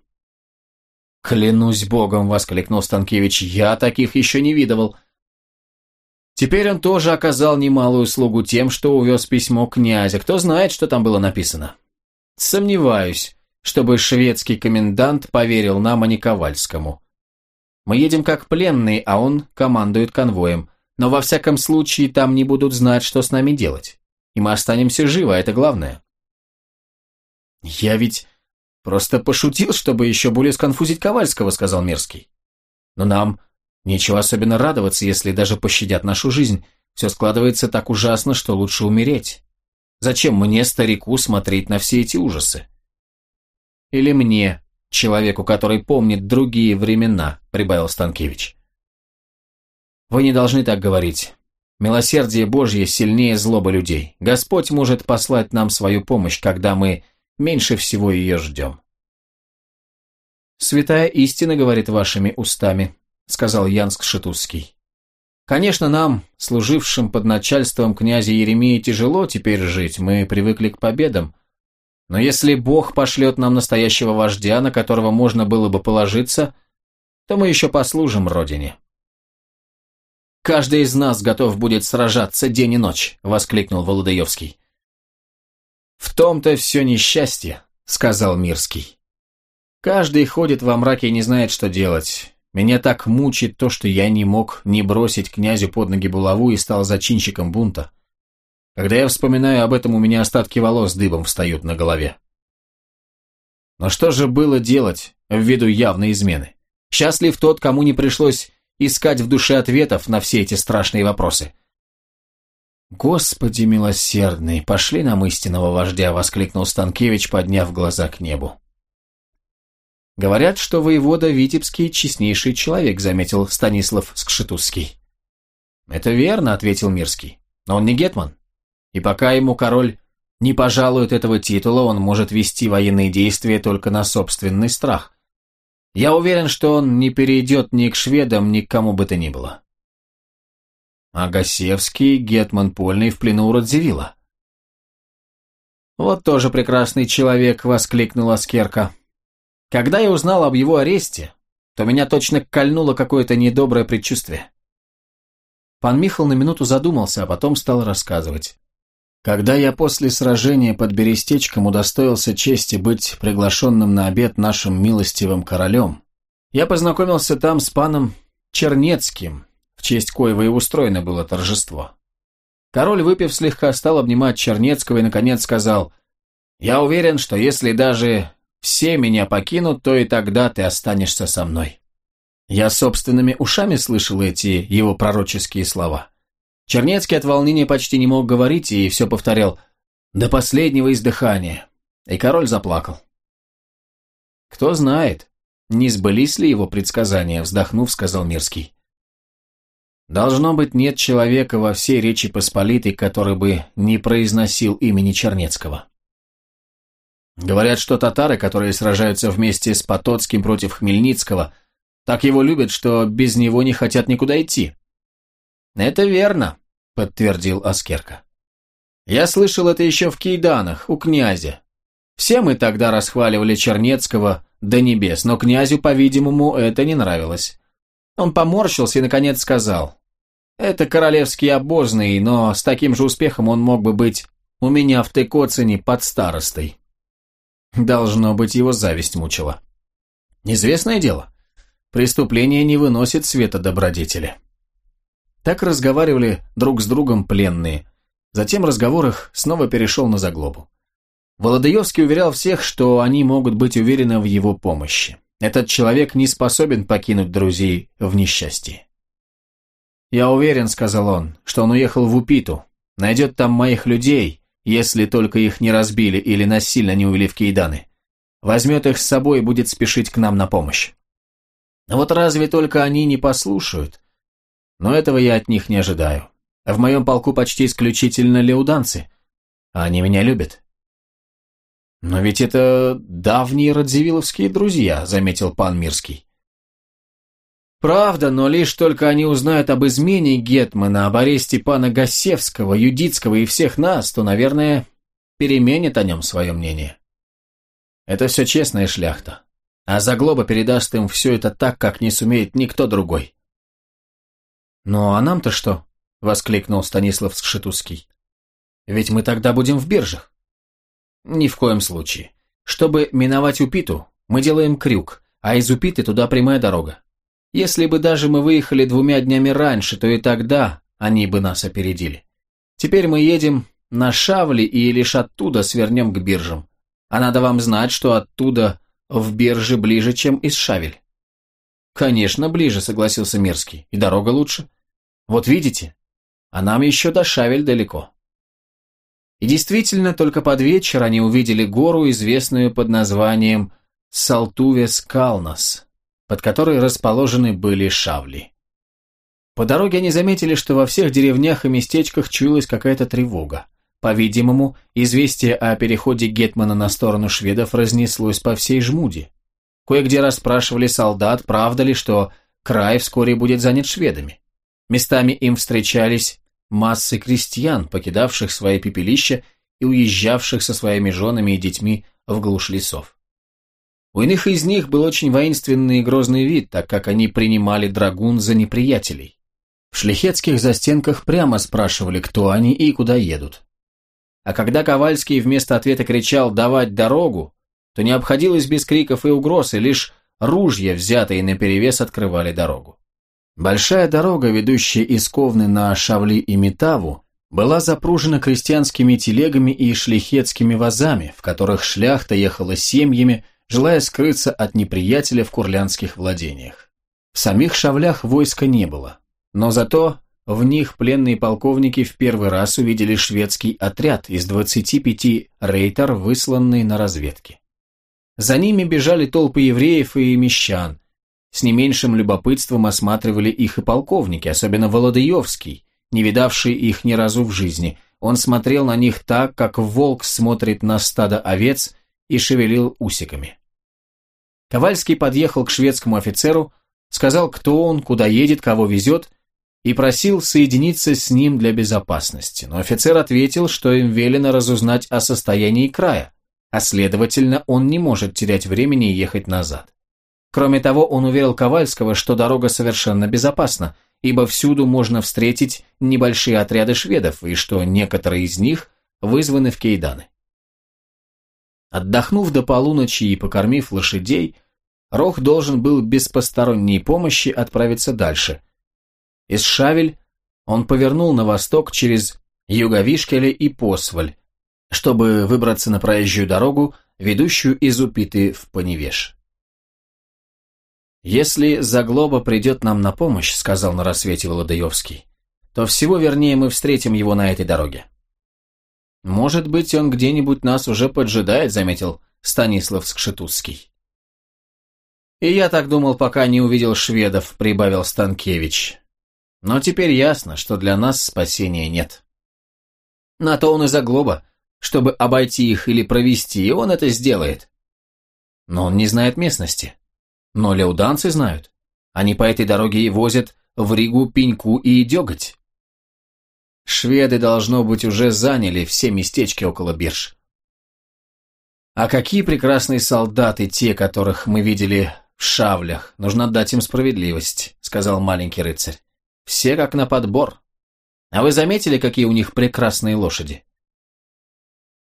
«Клянусь богом!» – воскликнул Станкевич. «Я таких еще не видывал. Теперь он тоже оказал немалую услугу тем, что увез письмо князя. Кто знает, что там было написано? Сомневаюсь, чтобы шведский комендант поверил нам, а не Ковальскому. Мы едем как пленные, а он командует конвоем. Но во всяком случае там не будут знать, что с нами делать. И мы останемся живы, а это главное. Я ведь просто пошутил, чтобы еще более сконфузить Ковальского, сказал Мерзкий. Но нам Нечего особенно радоваться, если даже пощадят нашу жизнь. Все складывается так ужасно, что лучше умереть. Зачем мне, старику, смотреть на все эти ужасы? Или мне, человеку, который помнит другие времена, прибавил Станкевич. Вы не должны так говорить. Милосердие Божье сильнее злобы людей. Господь может послать нам свою помощь, когда мы меньше всего ее ждем. Святая истина говорит вашими устами, — сказал Янск Шитузский. «Конечно, нам, служившим под начальством князя Еремея, тяжело теперь жить, мы привыкли к победам. Но если Бог пошлет нам настоящего вождя, на которого можно было бы положиться, то мы еще послужим Родине». «Каждый из нас готов будет сражаться день и ночь», — воскликнул Володаевский. «В том-то все несчастье», — сказал Мирский. «Каждый ходит во мраке и не знает, что делать. Меня так мучит то, что я не мог не бросить князю под ноги булаву и стал зачинщиком бунта. Когда я вспоминаю об этом, у меня остатки волос дыбом встают на голове. Но что же было делать ввиду явной измены? Счастлив тот, кому не пришлось искать в душе ответов на все эти страшные вопросы. «Господи милосердный, пошли нам истинного вождя!» — воскликнул Станкевич, подняв глаза к небу. Говорят, что воевода Витебский честнейший человек, заметил Станислав Скшетузский. Это верно, ответил Мирский. Но он не гетман. И пока ему король не пожалует этого титула, он может вести военные действия только на собственный страх. Я уверен, что он не перейдет ни к шведам, ни к кому бы то ни было. А Гасевский, Гетман Польный в плену у Радзивилла. «Вот тоже прекрасный человек», — воскликнула Скерка. «Когда я узнал об его аресте, то меня точно кольнуло какое-то недоброе предчувствие». Пан Михал на минуту задумался, а потом стал рассказывать. Когда я после сражения под Берестечком удостоился чести быть приглашенным на обед нашим милостивым королем, я познакомился там с паном Чернецким, в честь коего и устроено было торжество. Король, выпив слегка, стал обнимать Чернецкого и, наконец, сказал, «Я уверен, что если даже все меня покинут, то и тогда ты останешься со мной». Я собственными ушами слышал эти его пророческие слова. Чернецкий от волнения почти не мог говорить и все повторял «до последнего издыхания», и король заплакал. «Кто знает, не сбылись ли его предсказания», вздохнув, сказал Мирский. «Должно быть, нет человека во всей Речи Посполитой, который бы не произносил имени Чернецкого». Говорят, что татары, которые сражаются вместе с Потоцким против Хмельницкого, так его любят, что без него не хотят никуда идти. «Это верно», — подтвердил Аскерка. «Я слышал это еще в Кейданах, у князя. Все мы тогда расхваливали Чернецкого до небес, но князю, по-видимому, это не нравилось. Он поморщился и, наконец, сказал, «Это королевский обозный, но с таким же успехом он мог бы быть у меня в Тыкоцине под старостой». Должно быть, его зависть мучила. Известное дело, преступление не выносит света добродетели. Так разговаривали друг с другом пленные. Затем разговор их снова перешел на заглобу. Володаевский уверял всех, что они могут быть уверены в его помощи. Этот человек не способен покинуть друзей в несчастье. «Я уверен», — сказал он, — «что он уехал в Упиту, найдет там моих людей, если только их не разбили или насильно не увели в Кейданы. Возьмет их с собой и будет спешить к нам на помощь. Вот разве только они не послушают, но этого я от них не ожидаю. В моем полку почти исключительно леуданцы, а они меня любят. Но ведь это давние радзивилловские друзья, заметил пан Мирский. Правда, но лишь только они узнают об измене Гетмана, об аресте пана Гасевского, Юдицкого и всех нас, то, наверное, переменят о нем свое мнение. Это все честная шляхта. А Заглоба передаст им все это так, как не сумеет никто другой. «Ну а нам-то что?» – воскликнул Станислав Сшетузский. «Ведь мы тогда будем в биржах». «Ни в коем случае. Чтобы миновать Упиту, мы делаем крюк, а из Упиты туда прямая дорога. Если бы даже мы выехали двумя днями раньше, то и тогда они бы нас опередили. Теперь мы едем на Шавли и лишь оттуда свернем к биржам. А надо вам знать, что оттуда в бирже ближе, чем из Шавель. «Конечно, ближе», — согласился Мирский. «И дорога лучше. Вот видите? А нам еще до Шавель далеко». И действительно, только под вечер они увидели гору, известную под названием Салтувес-Калнас, под которой расположены были Шавли. По дороге они заметили, что во всех деревнях и местечках чуялась какая-то тревога. По-видимому, известие о переходе Гетмана на сторону шведов разнеслось по всей Жмуде. Кое-где расспрашивали солдат, правда ли, что край вскоре будет занят шведами. Местами им встречались массы крестьян, покидавших свои пепелища и уезжавших со своими женами и детьми в глушь лесов. У иных из них был очень воинственный и грозный вид, так как они принимали драгун за неприятелей. В шлихетских застенках прямо спрашивали, кто они и куда едут. А когда Ковальский вместо ответа кричал «давать дорогу», то не обходилось без криков и угроз, и лишь ружья, взятые наперевес, открывали дорогу. Большая дорога, ведущая из Ковны на Шавли и Метаву, была запружена крестьянскими телегами и шлихетскими вазами, в которых шляхта ехала семьями, желая скрыться от неприятеля в курлянских владениях. В самих Шавлях войска не было, но зато в них пленные полковники в первый раз увидели шведский отряд из 25 рейтер, высланный на разведке. За ними бежали толпы евреев и мещан. С не меньшим любопытством осматривали их и полковники, особенно Володаевский, не видавший их ни разу в жизни. Он смотрел на них так, как волк смотрит на стадо овец и шевелил усиками. Ковальский подъехал к шведскому офицеру, сказал, кто он, куда едет, кого везет, и просил соединиться с ним для безопасности, но офицер ответил, что им велено разузнать о состоянии края, а следовательно, он не может терять времени и ехать назад. Кроме того, он уверил Ковальского, что дорога совершенно безопасна, ибо всюду можно встретить небольшие отряды шведов, и что некоторые из них вызваны в Кейданы. Отдохнув до полуночи и покормив лошадей, Рох должен был без посторонней помощи отправиться дальше – из Шавель он повернул на восток через Юговишкеле и Посваль, чтобы выбраться на проезжую дорогу, ведущую из Упиты в Поневеш. «Если Заглоба придет нам на помощь», — сказал на рассвете Володаевский, «то всего вернее мы встретим его на этой дороге». «Может быть, он где-нибудь нас уже поджидает», — заметил Станислав Скшетузский. «И я так думал, пока не увидел шведов», — прибавил Станкевич. Но теперь ясно, что для нас спасения нет. На то он и заглоба, чтобы обойти их или провести, и он это сделает. Но он не знает местности. Но леуданцы знают. Они по этой дороге и возят в Ригу пеньку и деготь. Шведы, должно быть, уже заняли все местечки около бирж. А какие прекрасные солдаты те, которых мы видели в шавлях, нужно отдать им справедливость, сказал маленький рыцарь. Все как на подбор. А вы заметили, какие у них прекрасные лошади?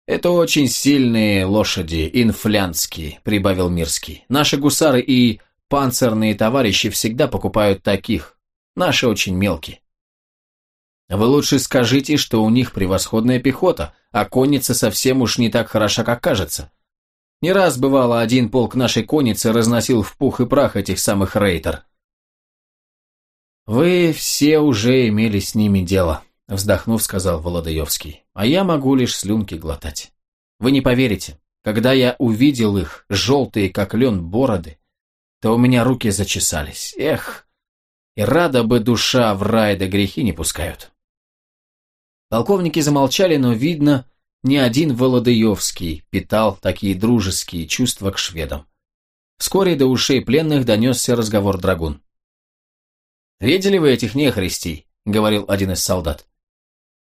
Это очень сильные лошади, инфлянские, прибавил Мирский. Наши гусары и панцирные товарищи всегда покупают таких. Наши очень мелкие. Вы лучше скажите, что у них превосходная пехота, а конница совсем уж не так хороша, как кажется. Не раз бывало, один полк нашей конницы разносил в пух и прах этих самых рейтер. «Вы все уже имели с ними дело», — вздохнув, сказал Володаевский. «А я могу лишь слюнки глотать. Вы не поверите, когда я увидел их, желтые, как лен, бороды, то у меня руки зачесались. Эх, и рада бы душа в рай да грехи не пускают». Полковники замолчали, но, видно, ни один Володаевский питал такие дружеские чувства к шведам. Вскоре до ушей пленных донесся разговор драгун. «Видели вы этих нехристей?» — говорил один из солдат.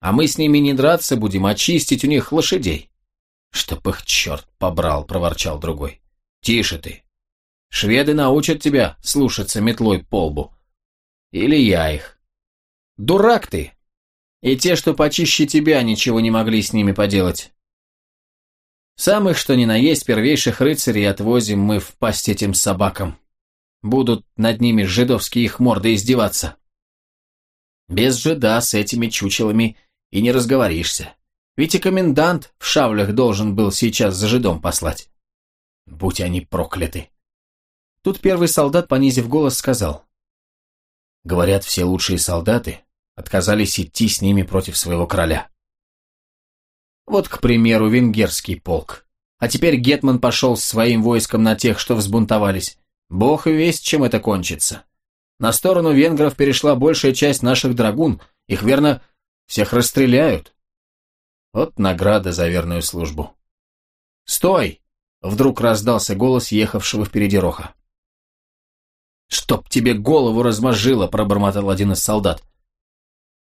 «А мы с ними не драться будем, а чистить у них лошадей». «Чтоб их черт побрал!» — проворчал другой. «Тише ты! Шведы научат тебя слушаться метлой по лбу. Или я их. Дурак ты! И те, что почище тебя, ничего не могли с ними поделать. Самых, что ни на есть, первейших рыцарей отвозим мы в пасть этим собакам. Будут над ними жидовские их морды издеваться. Без жида с этими чучелами и не разговоришься. Ведь и комендант в шавлях должен был сейчас за жидом послать. Будь они прокляты. Тут первый солдат, понизив голос, сказал. Говорят, все лучшие солдаты отказались идти с ними против своего короля. Вот, к примеру, венгерский полк. А теперь Гетман пошел с своим войском на тех, что взбунтовались. Бог и весть, чем это кончится. На сторону венгров перешла большая часть наших драгун. Их, верно, всех расстреляют. Вот награда за верную службу. «Стой!» — вдруг раздался голос ехавшего впереди Роха. «Чтоб тебе голову размозжило!» — пробормотал один из солдат.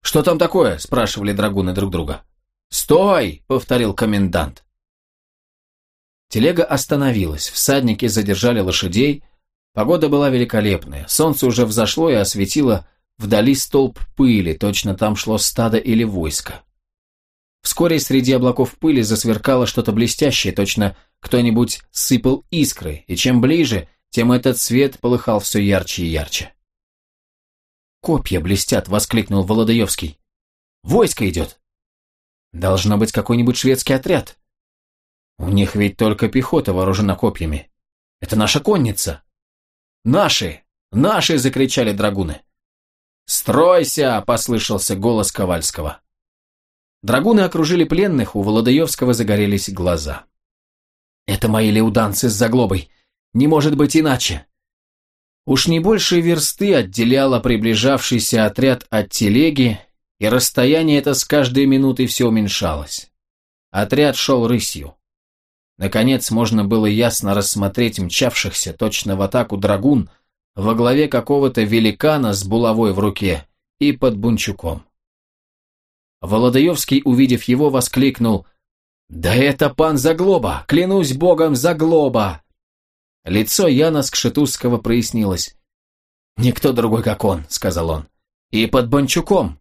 «Что там такое?» — спрашивали драгуны друг друга. «Стой!» — повторил комендант. Телега остановилась, всадники задержали лошадей, Погода была великолепная, солнце уже взошло и осветило вдали столб пыли, точно там шло стадо или войско. Вскоре среди облаков пыли засверкало что-то блестящее, точно кто-нибудь сыпал искры, и чем ближе, тем этот свет полыхал все ярче и ярче. «Копья блестят!» — воскликнул Володаевский. «Войско идет!» «Должно быть какой-нибудь шведский отряд!» «У них ведь только пехота вооружена копьями. Это наша конница!» «Наши! Наши!» – закричали драгуны. «Стройся!» – послышался голос Ковальского. Драгуны окружили пленных, у Володаевского загорелись глаза. «Это мои леуданцы с заглобой. Не может быть иначе!» Уж не больше версты отделяла приближавшийся отряд от телеги, и расстояние это с каждой минутой все уменьшалось. Отряд шел рысью. Наконец можно было ясно рассмотреть мчавшихся точно в атаку драгун во главе какого-то великана с булавой в руке и под бунчуком. Володаевский, увидев его, воскликнул «Да это пан Заглоба! Клянусь богом, Заглоба!» Лицо Яна Скшетузского прояснилось. «Никто другой, как он», — сказал он. «И под Бончуком.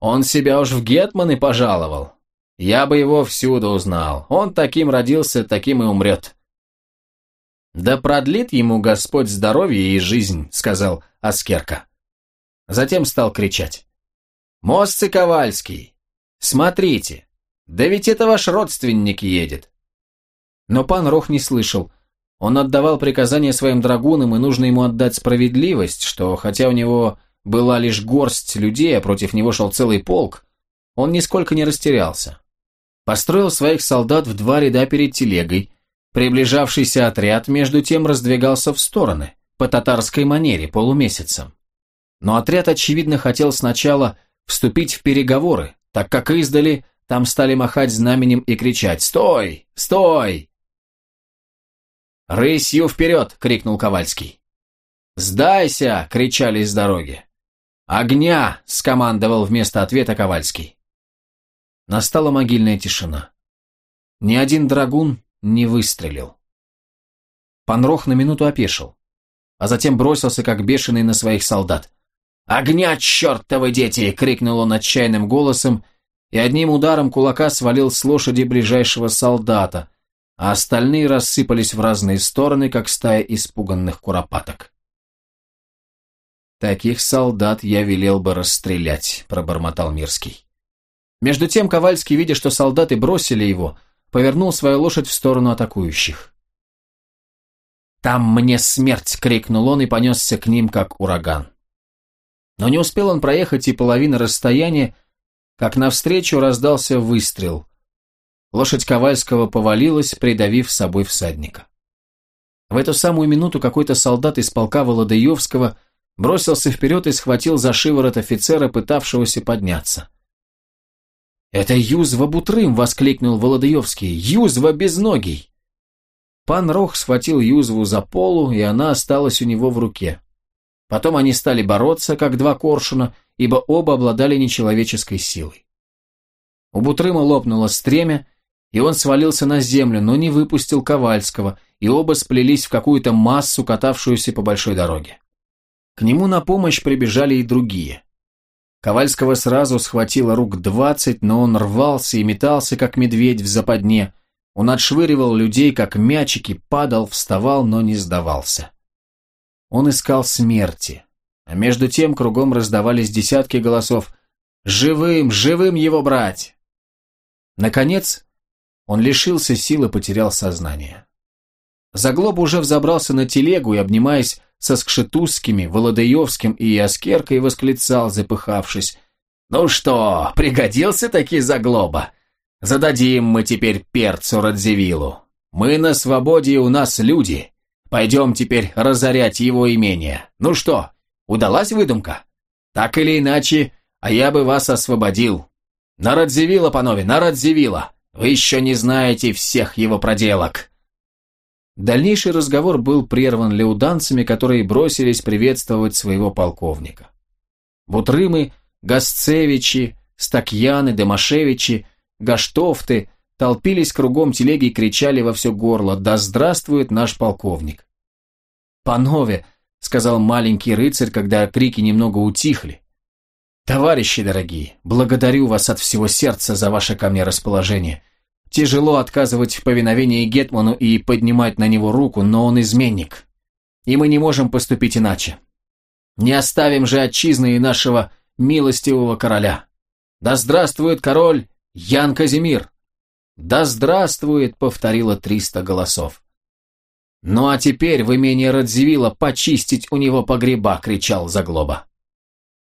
Он себя уж в Гетманы пожаловал. Я бы его всюду узнал. Он таким родился, таким и умрет». «Да продлит ему Господь здоровье и жизнь», — сказал Аскерка. Затем стал кричать. «Мостцы Ковальский! Смотрите! Да ведь это ваш родственник едет!» Но пан Рох не слышал. Он отдавал приказания своим драгунам, и нужно ему отдать справедливость, что хотя у него была лишь горсть людей, а против него шел целый полк, он нисколько не растерялся. Построил своих солдат в два ряда перед телегой, приближавшийся отряд между тем раздвигался в стороны, по татарской манере, полумесяцем. Но отряд, очевидно, хотел сначала вступить в переговоры, так как издали там стали махать знаменем и кричать «Стой! Стой!» «Рысью вперед!» — крикнул Ковальский. «Сдайся!» — кричали из дороги. «Огня!» — скомандовал вместо ответа Ковальский. Настала могильная тишина. Ни один драгун не выстрелил. Панрох на минуту опешил, а затем бросился, как бешеный, на своих солдат. «Огня, чертовы дети!» — крикнул он отчаянным голосом и одним ударом кулака свалил с лошади ближайшего солдата, а остальные рассыпались в разные стороны, как стая испуганных куропаток. «Таких солдат я велел бы расстрелять», — пробормотал Мирский. Между тем Ковальский, видя, что солдаты бросили его, повернул свою лошадь в сторону атакующих. «Там мне смерть!» — крикнул он и понесся к ним, как ураган. Но не успел он проехать и половины расстояния, как навстречу раздался выстрел. Лошадь Ковальского повалилась, придавив с собой всадника. В эту самую минуту какой-то солдат из полка Володаевского бросился вперед и схватил за шиворот офицера, пытавшегося подняться. «Это Юзва Бутрым!» — воскликнул Володаевский. «Юзва безногий!» Пан Рох схватил Юзву за полу, и она осталась у него в руке. Потом они стали бороться, как два коршуна, ибо оба обладали нечеловеческой силой. У Бутрыма лопнуло стремя, и он свалился на землю, но не выпустил Ковальского, и оба сплелись в какую-то массу, катавшуюся по большой дороге. К нему на помощь прибежали и другие. Ковальского сразу схватило рук двадцать, но он рвался и метался, как медведь в западне. Он отшвыривал людей, как мячики, падал, вставал, но не сдавался. Он искал смерти, а между тем кругом раздавались десятки голосов «Живым, живым его брать!». Наконец, он лишился силы, потерял сознание. Заглоб уже взобрался на телегу и, обнимаясь со Скшетузскими, Володаевским и Аскеркой восклицал, запыхавшись. «Ну что, пригодился таки Заглоба? Зададим мы теперь перцу Радзивиллу. Мы на свободе, и у нас люди. Пойдем теперь разорять его имение. Ну что, удалась выдумка? Так или иначе, а я бы вас освободил. На Радзивилла, панове, на Радзивилла. Вы еще не знаете всех его проделок». Дальнейший разговор был прерван леуданцами, которые бросились приветствовать своего полковника. Бутрымы, Гасцевичи, Стакьяны, Демашевичи, Гаштофты толпились кругом телеги и кричали во все горло «Да здравствует наш полковник!» «Панове!» — сказал маленький рыцарь, когда крики немного утихли. «Товарищи дорогие, благодарю вас от всего сердца за ваше ко мне расположение. Тяжело отказывать в повиновении Гетману и поднимать на него руку, но он изменник. И мы не можем поступить иначе. Не оставим же отчизны и нашего милостивого короля. Да здравствует король Ян Казимир! Да здравствует, повторило триста голосов. Ну а теперь в имение Радзивилла почистить у него погреба, кричал Заглоба.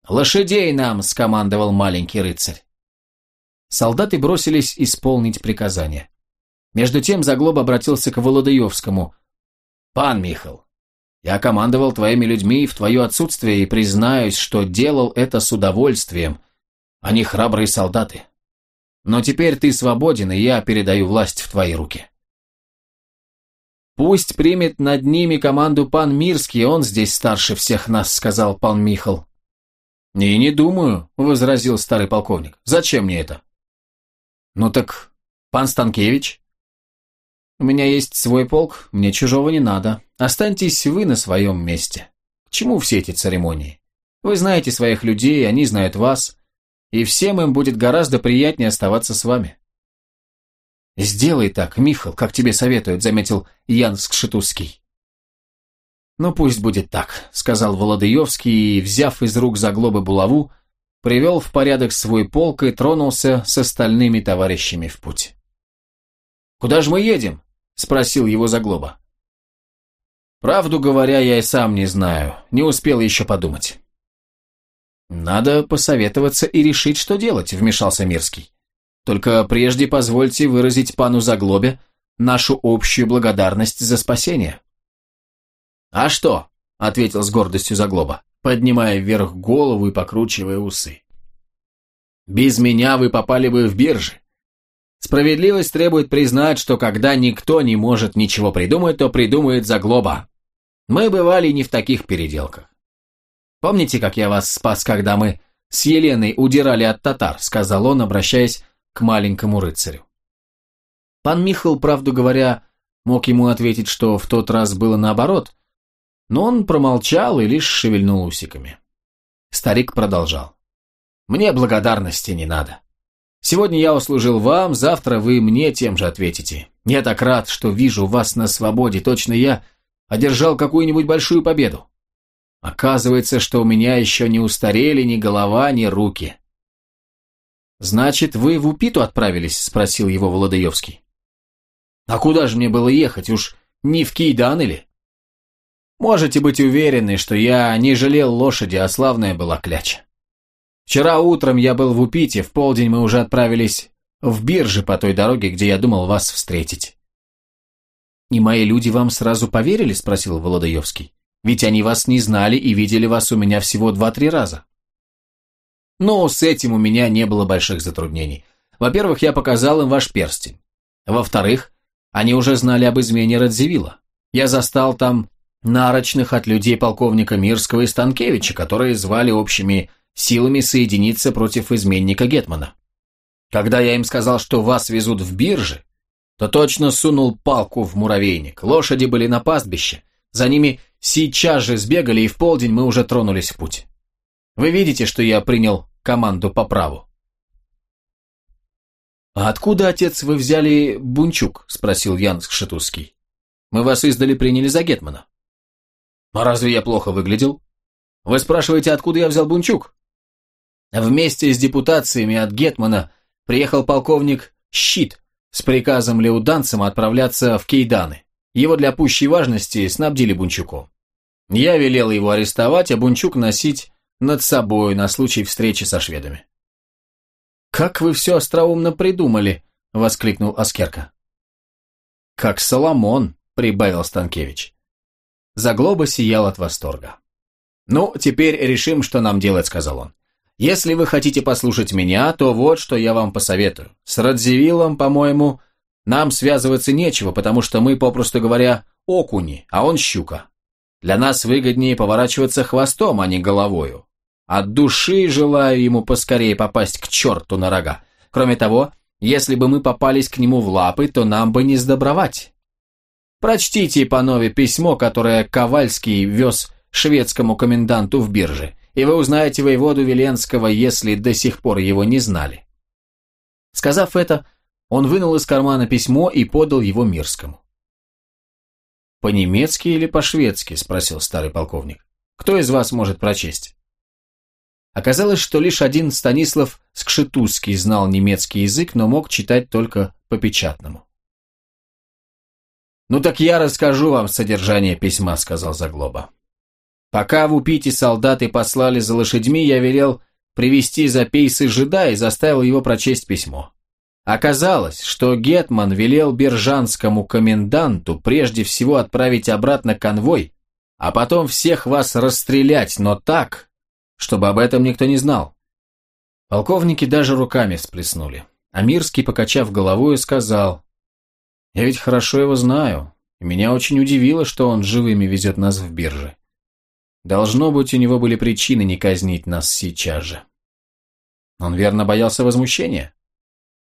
«Лошадей нам!» – скомандовал маленький рыцарь. Солдаты бросились исполнить приказание. Между тем Заглоб обратился к Володаевскому. «Пан Михал, я командовал твоими людьми в твое отсутствие и признаюсь, что делал это с удовольствием. Они храбрые солдаты. Но теперь ты свободен, и я передаю власть в твои руки. «Пусть примет над ними команду пан Мирский, он здесь старше всех нас», — сказал пан Михал. «И не думаю», — возразил старый полковник. «Зачем мне это?» «Ну так, пан Станкевич?» «У меня есть свой полк, мне чужого не надо. Останьтесь вы на своем месте. К чему все эти церемонии? Вы знаете своих людей, они знают вас, и всем им будет гораздо приятнее оставаться с вами». «Сделай так, Михал, как тебе советуют», — заметил Ян Скшетузский. «Ну пусть будет так», — сказал Володыевский и, взяв из рук заглобы булаву, привел в порядок свой полк и тронулся с остальными товарищами в путь. «Куда же мы едем?» — спросил его заглоба. «Правду говоря, я и сам не знаю, не успел еще подумать». «Надо посоветоваться и решить, что делать», — вмешался Мирский. Только прежде позвольте выразить пану Заглобе нашу общую благодарность за спасение». «А что?» — ответил с гордостью Заглоба, поднимая вверх голову и покручивая усы. «Без меня вы попали бы в биржи. Справедливость требует признать, что когда никто не может ничего придумать, то придумает Заглоба. Мы бывали не в таких переделках. Помните, как я вас спас, когда мы с Еленой удирали от татар?» — сказал он, обращаясь к маленькому рыцарю. Пан Михал, правду говоря, мог ему ответить, что в тот раз было наоборот, но он промолчал и лишь шевельнул усиками. Старик продолжал. «Мне благодарности не надо. Сегодня я услужил вам, завтра вы мне тем же ответите. Я так рад, что вижу вас на свободе, точно я одержал какую-нибудь большую победу. Оказывается, что у меня еще не устарели ни голова, ни руки. «Значит, вы в Упиту отправились?» – спросил его Володаевский. «А куда же мне было ехать? Уж не в Кейдан или?» «Можете быть уверены, что я не жалел лошади, а славная была кляча. Вчера утром я был в Упите, в полдень мы уже отправились в биржи по той дороге, где я думал вас встретить». «И мои люди вам сразу поверили?» – спросил Володаевский. «Ведь они вас не знали и видели вас у меня всего два-три раза». Но с этим у меня не было больших затруднений. Во-первых, я показал им ваш перстень. Во-вторых, они уже знали об измене Радзивилла. Я застал там нарочных от людей полковника Мирского и Станкевича, которые звали общими силами соединиться против изменника Гетмана. Когда я им сказал, что вас везут в биржи, то точно сунул палку в муравейник. Лошади были на пастбище. За ними сейчас же сбегали, и в полдень мы уже тронулись в путь. Вы видите, что я принял команду по праву. «А откуда, отец, вы взяли Бунчук?» – спросил Ян Скшетузский. «Мы вас издали приняли за Гетмана». «А разве я плохо выглядел? Вы спрашиваете, откуда я взял Бунчук?» Вместе с депутациями от Гетмана приехал полковник Щит с приказом леуданцам отправляться в Кейданы. Его для пущей важности снабдили Бунчуком. Я велел его арестовать, а Бунчук носить над собой на случай встречи со шведами. «Как вы все остроумно придумали!» — воскликнул Аскерка. «Как Соломон!» — прибавил Станкевич. Заглоба сиял от восторга. «Ну, теперь решим, что нам делать», — сказал он. «Если вы хотите послушать меня, то вот что я вам посоветую. С Радзивиллом, по-моему, нам связываться нечего, потому что мы, попросту говоря, окуни, а он щука. Для нас выгоднее поворачиваться хвостом, а не головою. От души желаю ему поскорее попасть к черту на рога. Кроме того, если бы мы попались к нему в лапы, то нам бы не сдобровать. Прочтите, панове, письмо, которое Ковальский вез шведскому коменданту в бирже, и вы узнаете воеводу Веленского, если до сих пор его не знали. Сказав это, он вынул из кармана письмо и подал его Мирскому. «По-немецки или по-шведски?» – спросил старый полковник. «Кто из вас может прочесть?» Оказалось, что лишь один Станислав Скшетузский знал немецкий язык, но мог читать только по печатному. «Ну так я расскажу вам содержание письма», — сказал Заглоба. «Пока в Упите солдаты послали за лошадьми, я велел привести за пейсы жида и заставил его прочесть письмо. Оказалось, что Гетман велел биржанскому коменданту прежде всего отправить обратно конвой, а потом всех вас расстрелять, но так, чтобы об этом никто не знал. Полковники даже руками всплеснули. Амирский, покачав головой, сказал, «Я ведь хорошо его знаю, и меня очень удивило, что он живыми везет нас в бирже. Должно быть, у него были причины не казнить нас сейчас же. Он верно боялся возмущения?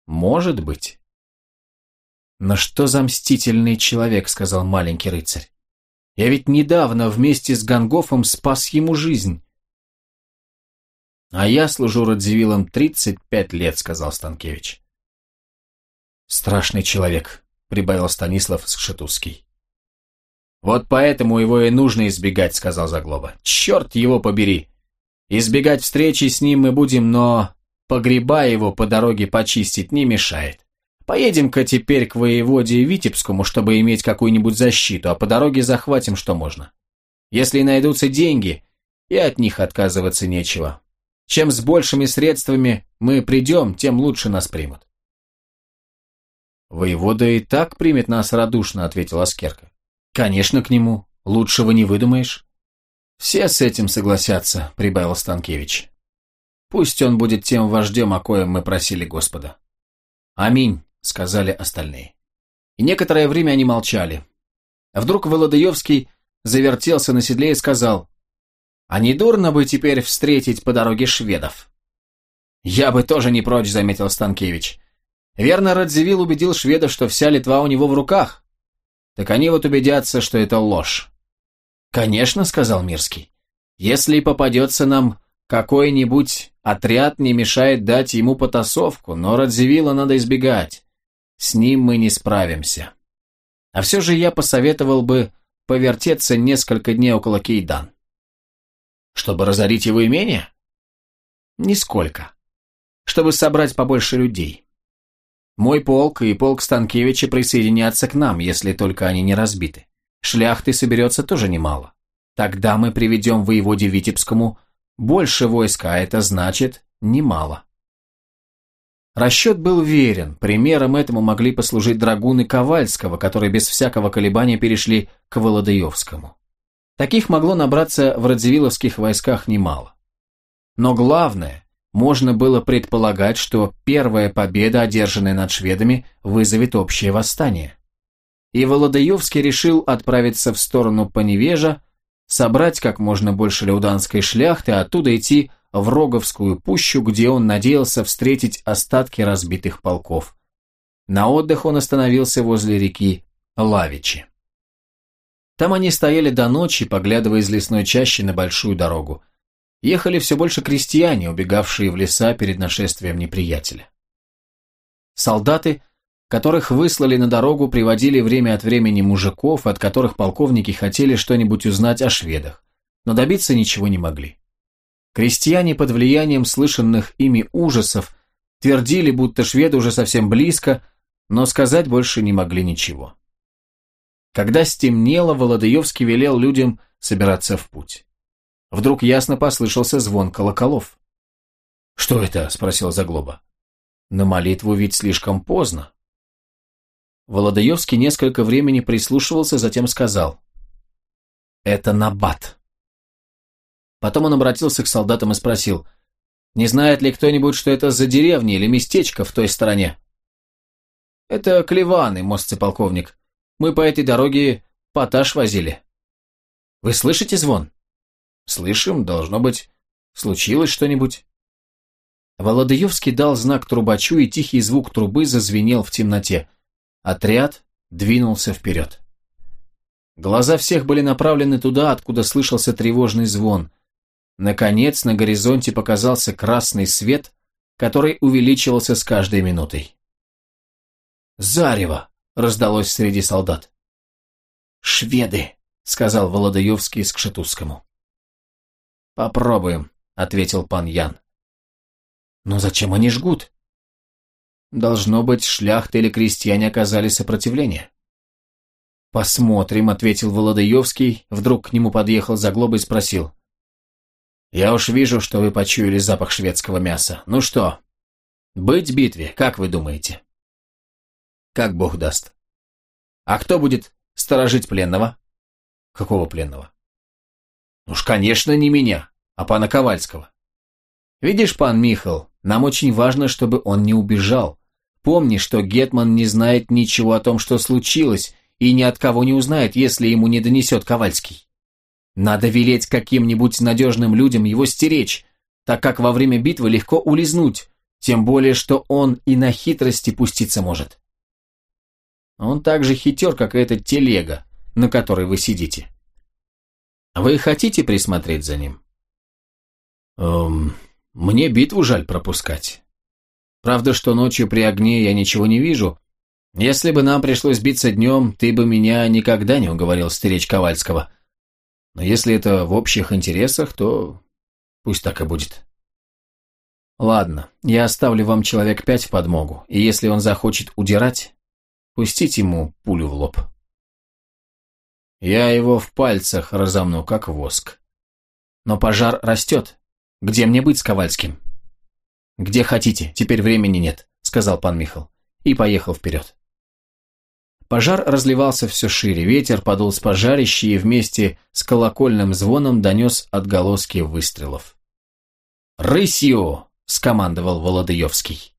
Может быть. «Но что за мстительный человек», — сказал маленький рыцарь. «Я ведь недавно вместе с Гангофом спас ему жизнь». «А я служу Радзивиллом 35 лет», — сказал Станкевич. «Страшный человек», — прибавил Станислав Сшетузский. «Вот поэтому его и нужно избегать», — сказал Заглоба. «Черт его побери! Избегать встречи с ним мы будем, но погреба его по дороге почистить не мешает. Поедем-ка теперь к воеводе Витебскому, чтобы иметь какую-нибудь защиту, а по дороге захватим, что можно. Если найдутся деньги, и от них отказываться нечего. Чем с большими средствами мы придем, тем лучше нас примут». «Воевода и так примет нас радушно», — ответил Аскерка. «Конечно, к нему. Лучшего не выдумаешь». «Все с этим согласятся», — прибавил Станкевич. «Пусть он будет тем вождем, о коем мы просили Господа». «Аминь», — сказали остальные. И некоторое время они молчали. А вдруг Володаевский завертелся на седле и сказал, «А не дурно бы теперь встретить по дороге шведов?» «Я бы тоже не прочь», — заметил Станкевич. «Верно, Радзивилл убедил шведов, что вся Литва у него в руках так они вот убедятся, что это ложь. «Конечно», — сказал Мирский. «Если попадется нам какой-нибудь отряд, не мешает дать ему потасовку, но Радзивилла надо избегать. С ним мы не справимся. А все же я посоветовал бы повертеться несколько дней около Кейдан. Чтобы разорить его имение? Нисколько. Чтобы собрать побольше людей. Мой полк и полк Станкевича присоединятся к нам, если только они не разбиты. Шляхты соберется тоже немало. Тогда мы приведем воеводе Витебскому больше войска, а это значит немало. Расчет был верен, примером этому могли послужить драгуны Ковальского, которые без всякого колебания перешли к Володаевскому. Таких могло набраться в радзивилловских войсках немало. Но главное, можно было предполагать, что первая победа, одержанная над шведами, вызовет общее восстание. И Володаевский решил отправиться в сторону Поневежа, собрать как можно больше леуданской шляхты, а оттуда идти в Роговскую пущу, где он надеялся встретить остатки разбитых полков. На отдых он остановился возле реки Лавичи. Там они стояли до ночи, поглядывая из лесной чащи на большую дорогу ехали все больше крестьяне, убегавшие в леса перед нашествием неприятеля. Солдаты, которых выслали на дорогу, приводили время от времени мужиков, от которых полковники хотели что-нибудь узнать о шведах, но добиться ничего не могли. Крестьяне под влиянием слышанных ими ужасов твердили, будто шведы уже совсем близко, но сказать больше не могли ничего. Когда стемнело, Володаевский велел людям собираться в путь. Вдруг ясно послышался звон колоколов. «Что это?» – спросил Заглоба. «На молитву ведь слишком поздно». Володаевский несколько времени прислушивался, затем сказал. «Это Набат». Потом он обратился к солдатам и спросил, «Не знает ли кто-нибудь, что это за деревня или местечко в той стороне?» «Это Клеваны, мостцы-полковник. Мы по этой дороге поташ возили». «Вы слышите звон?» Слышим, должно быть, случилось что-нибудь. Володаевский дал знак трубачу, и тихий звук трубы зазвенел в темноте. Отряд двинулся вперед. Глаза всех были направлены туда, откуда слышался тревожный звон. Наконец, на горизонте показался красный свет, который увеличивался с каждой минутой. «Зарево!» — раздалось среди солдат. «Шведы!» — сказал Володаевский Скшетузскому. «Попробуем», — ответил пан Ян. «Но зачем они жгут?» «Должно быть, шляхта или крестьяне оказали сопротивление». «Посмотрим», — ответил Володаевский, вдруг к нему подъехал Заглоба и спросил. «Я уж вижу, что вы почуяли запах шведского мяса. Ну что, быть битве, как вы думаете?» «Как бог даст». «А кто будет сторожить пленного?» «Какого пленного?» Уж, конечно, не меня, а пана Ковальского. Видишь, пан Михал, Нам очень важно, чтобы он не убежал. Помни, что Гетман не знает ничего о том, что случилось, и ни от кого не узнает, если ему не донесет Ковальский. Надо велеть каким-нибудь надежным людям его стеречь, так как во время битвы легко улизнуть, тем более, что он и на хитрости пуститься может. Он так же хитер, как и эта телега, на которой вы сидите. Вы хотите присмотреть за ним? Эм, мне битву жаль пропускать. Правда, что ночью при огне я ничего не вижу. Если бы нам пришлось биться днем, ты бы меня никогда не уговорил стеречь Ковальского. Но если это в общих интересах, то пусть так и будет. Ладно, я оставлю вам человек пять в подмогу, и если он захочет удирать, пустить ему пулю в лоб. Я его в пальцах разомну, как воск. Но пожар растет. Где мне быть с Ковальским? Где хотите, теперь времени нет, сказал пан Михал, и поехал вперед. Пожар разливался все шире, ветер подул с пожарища и вместе с колокольным звоном донес отголоски выстрелов. «Рысью!» — скомандовал Володыевский.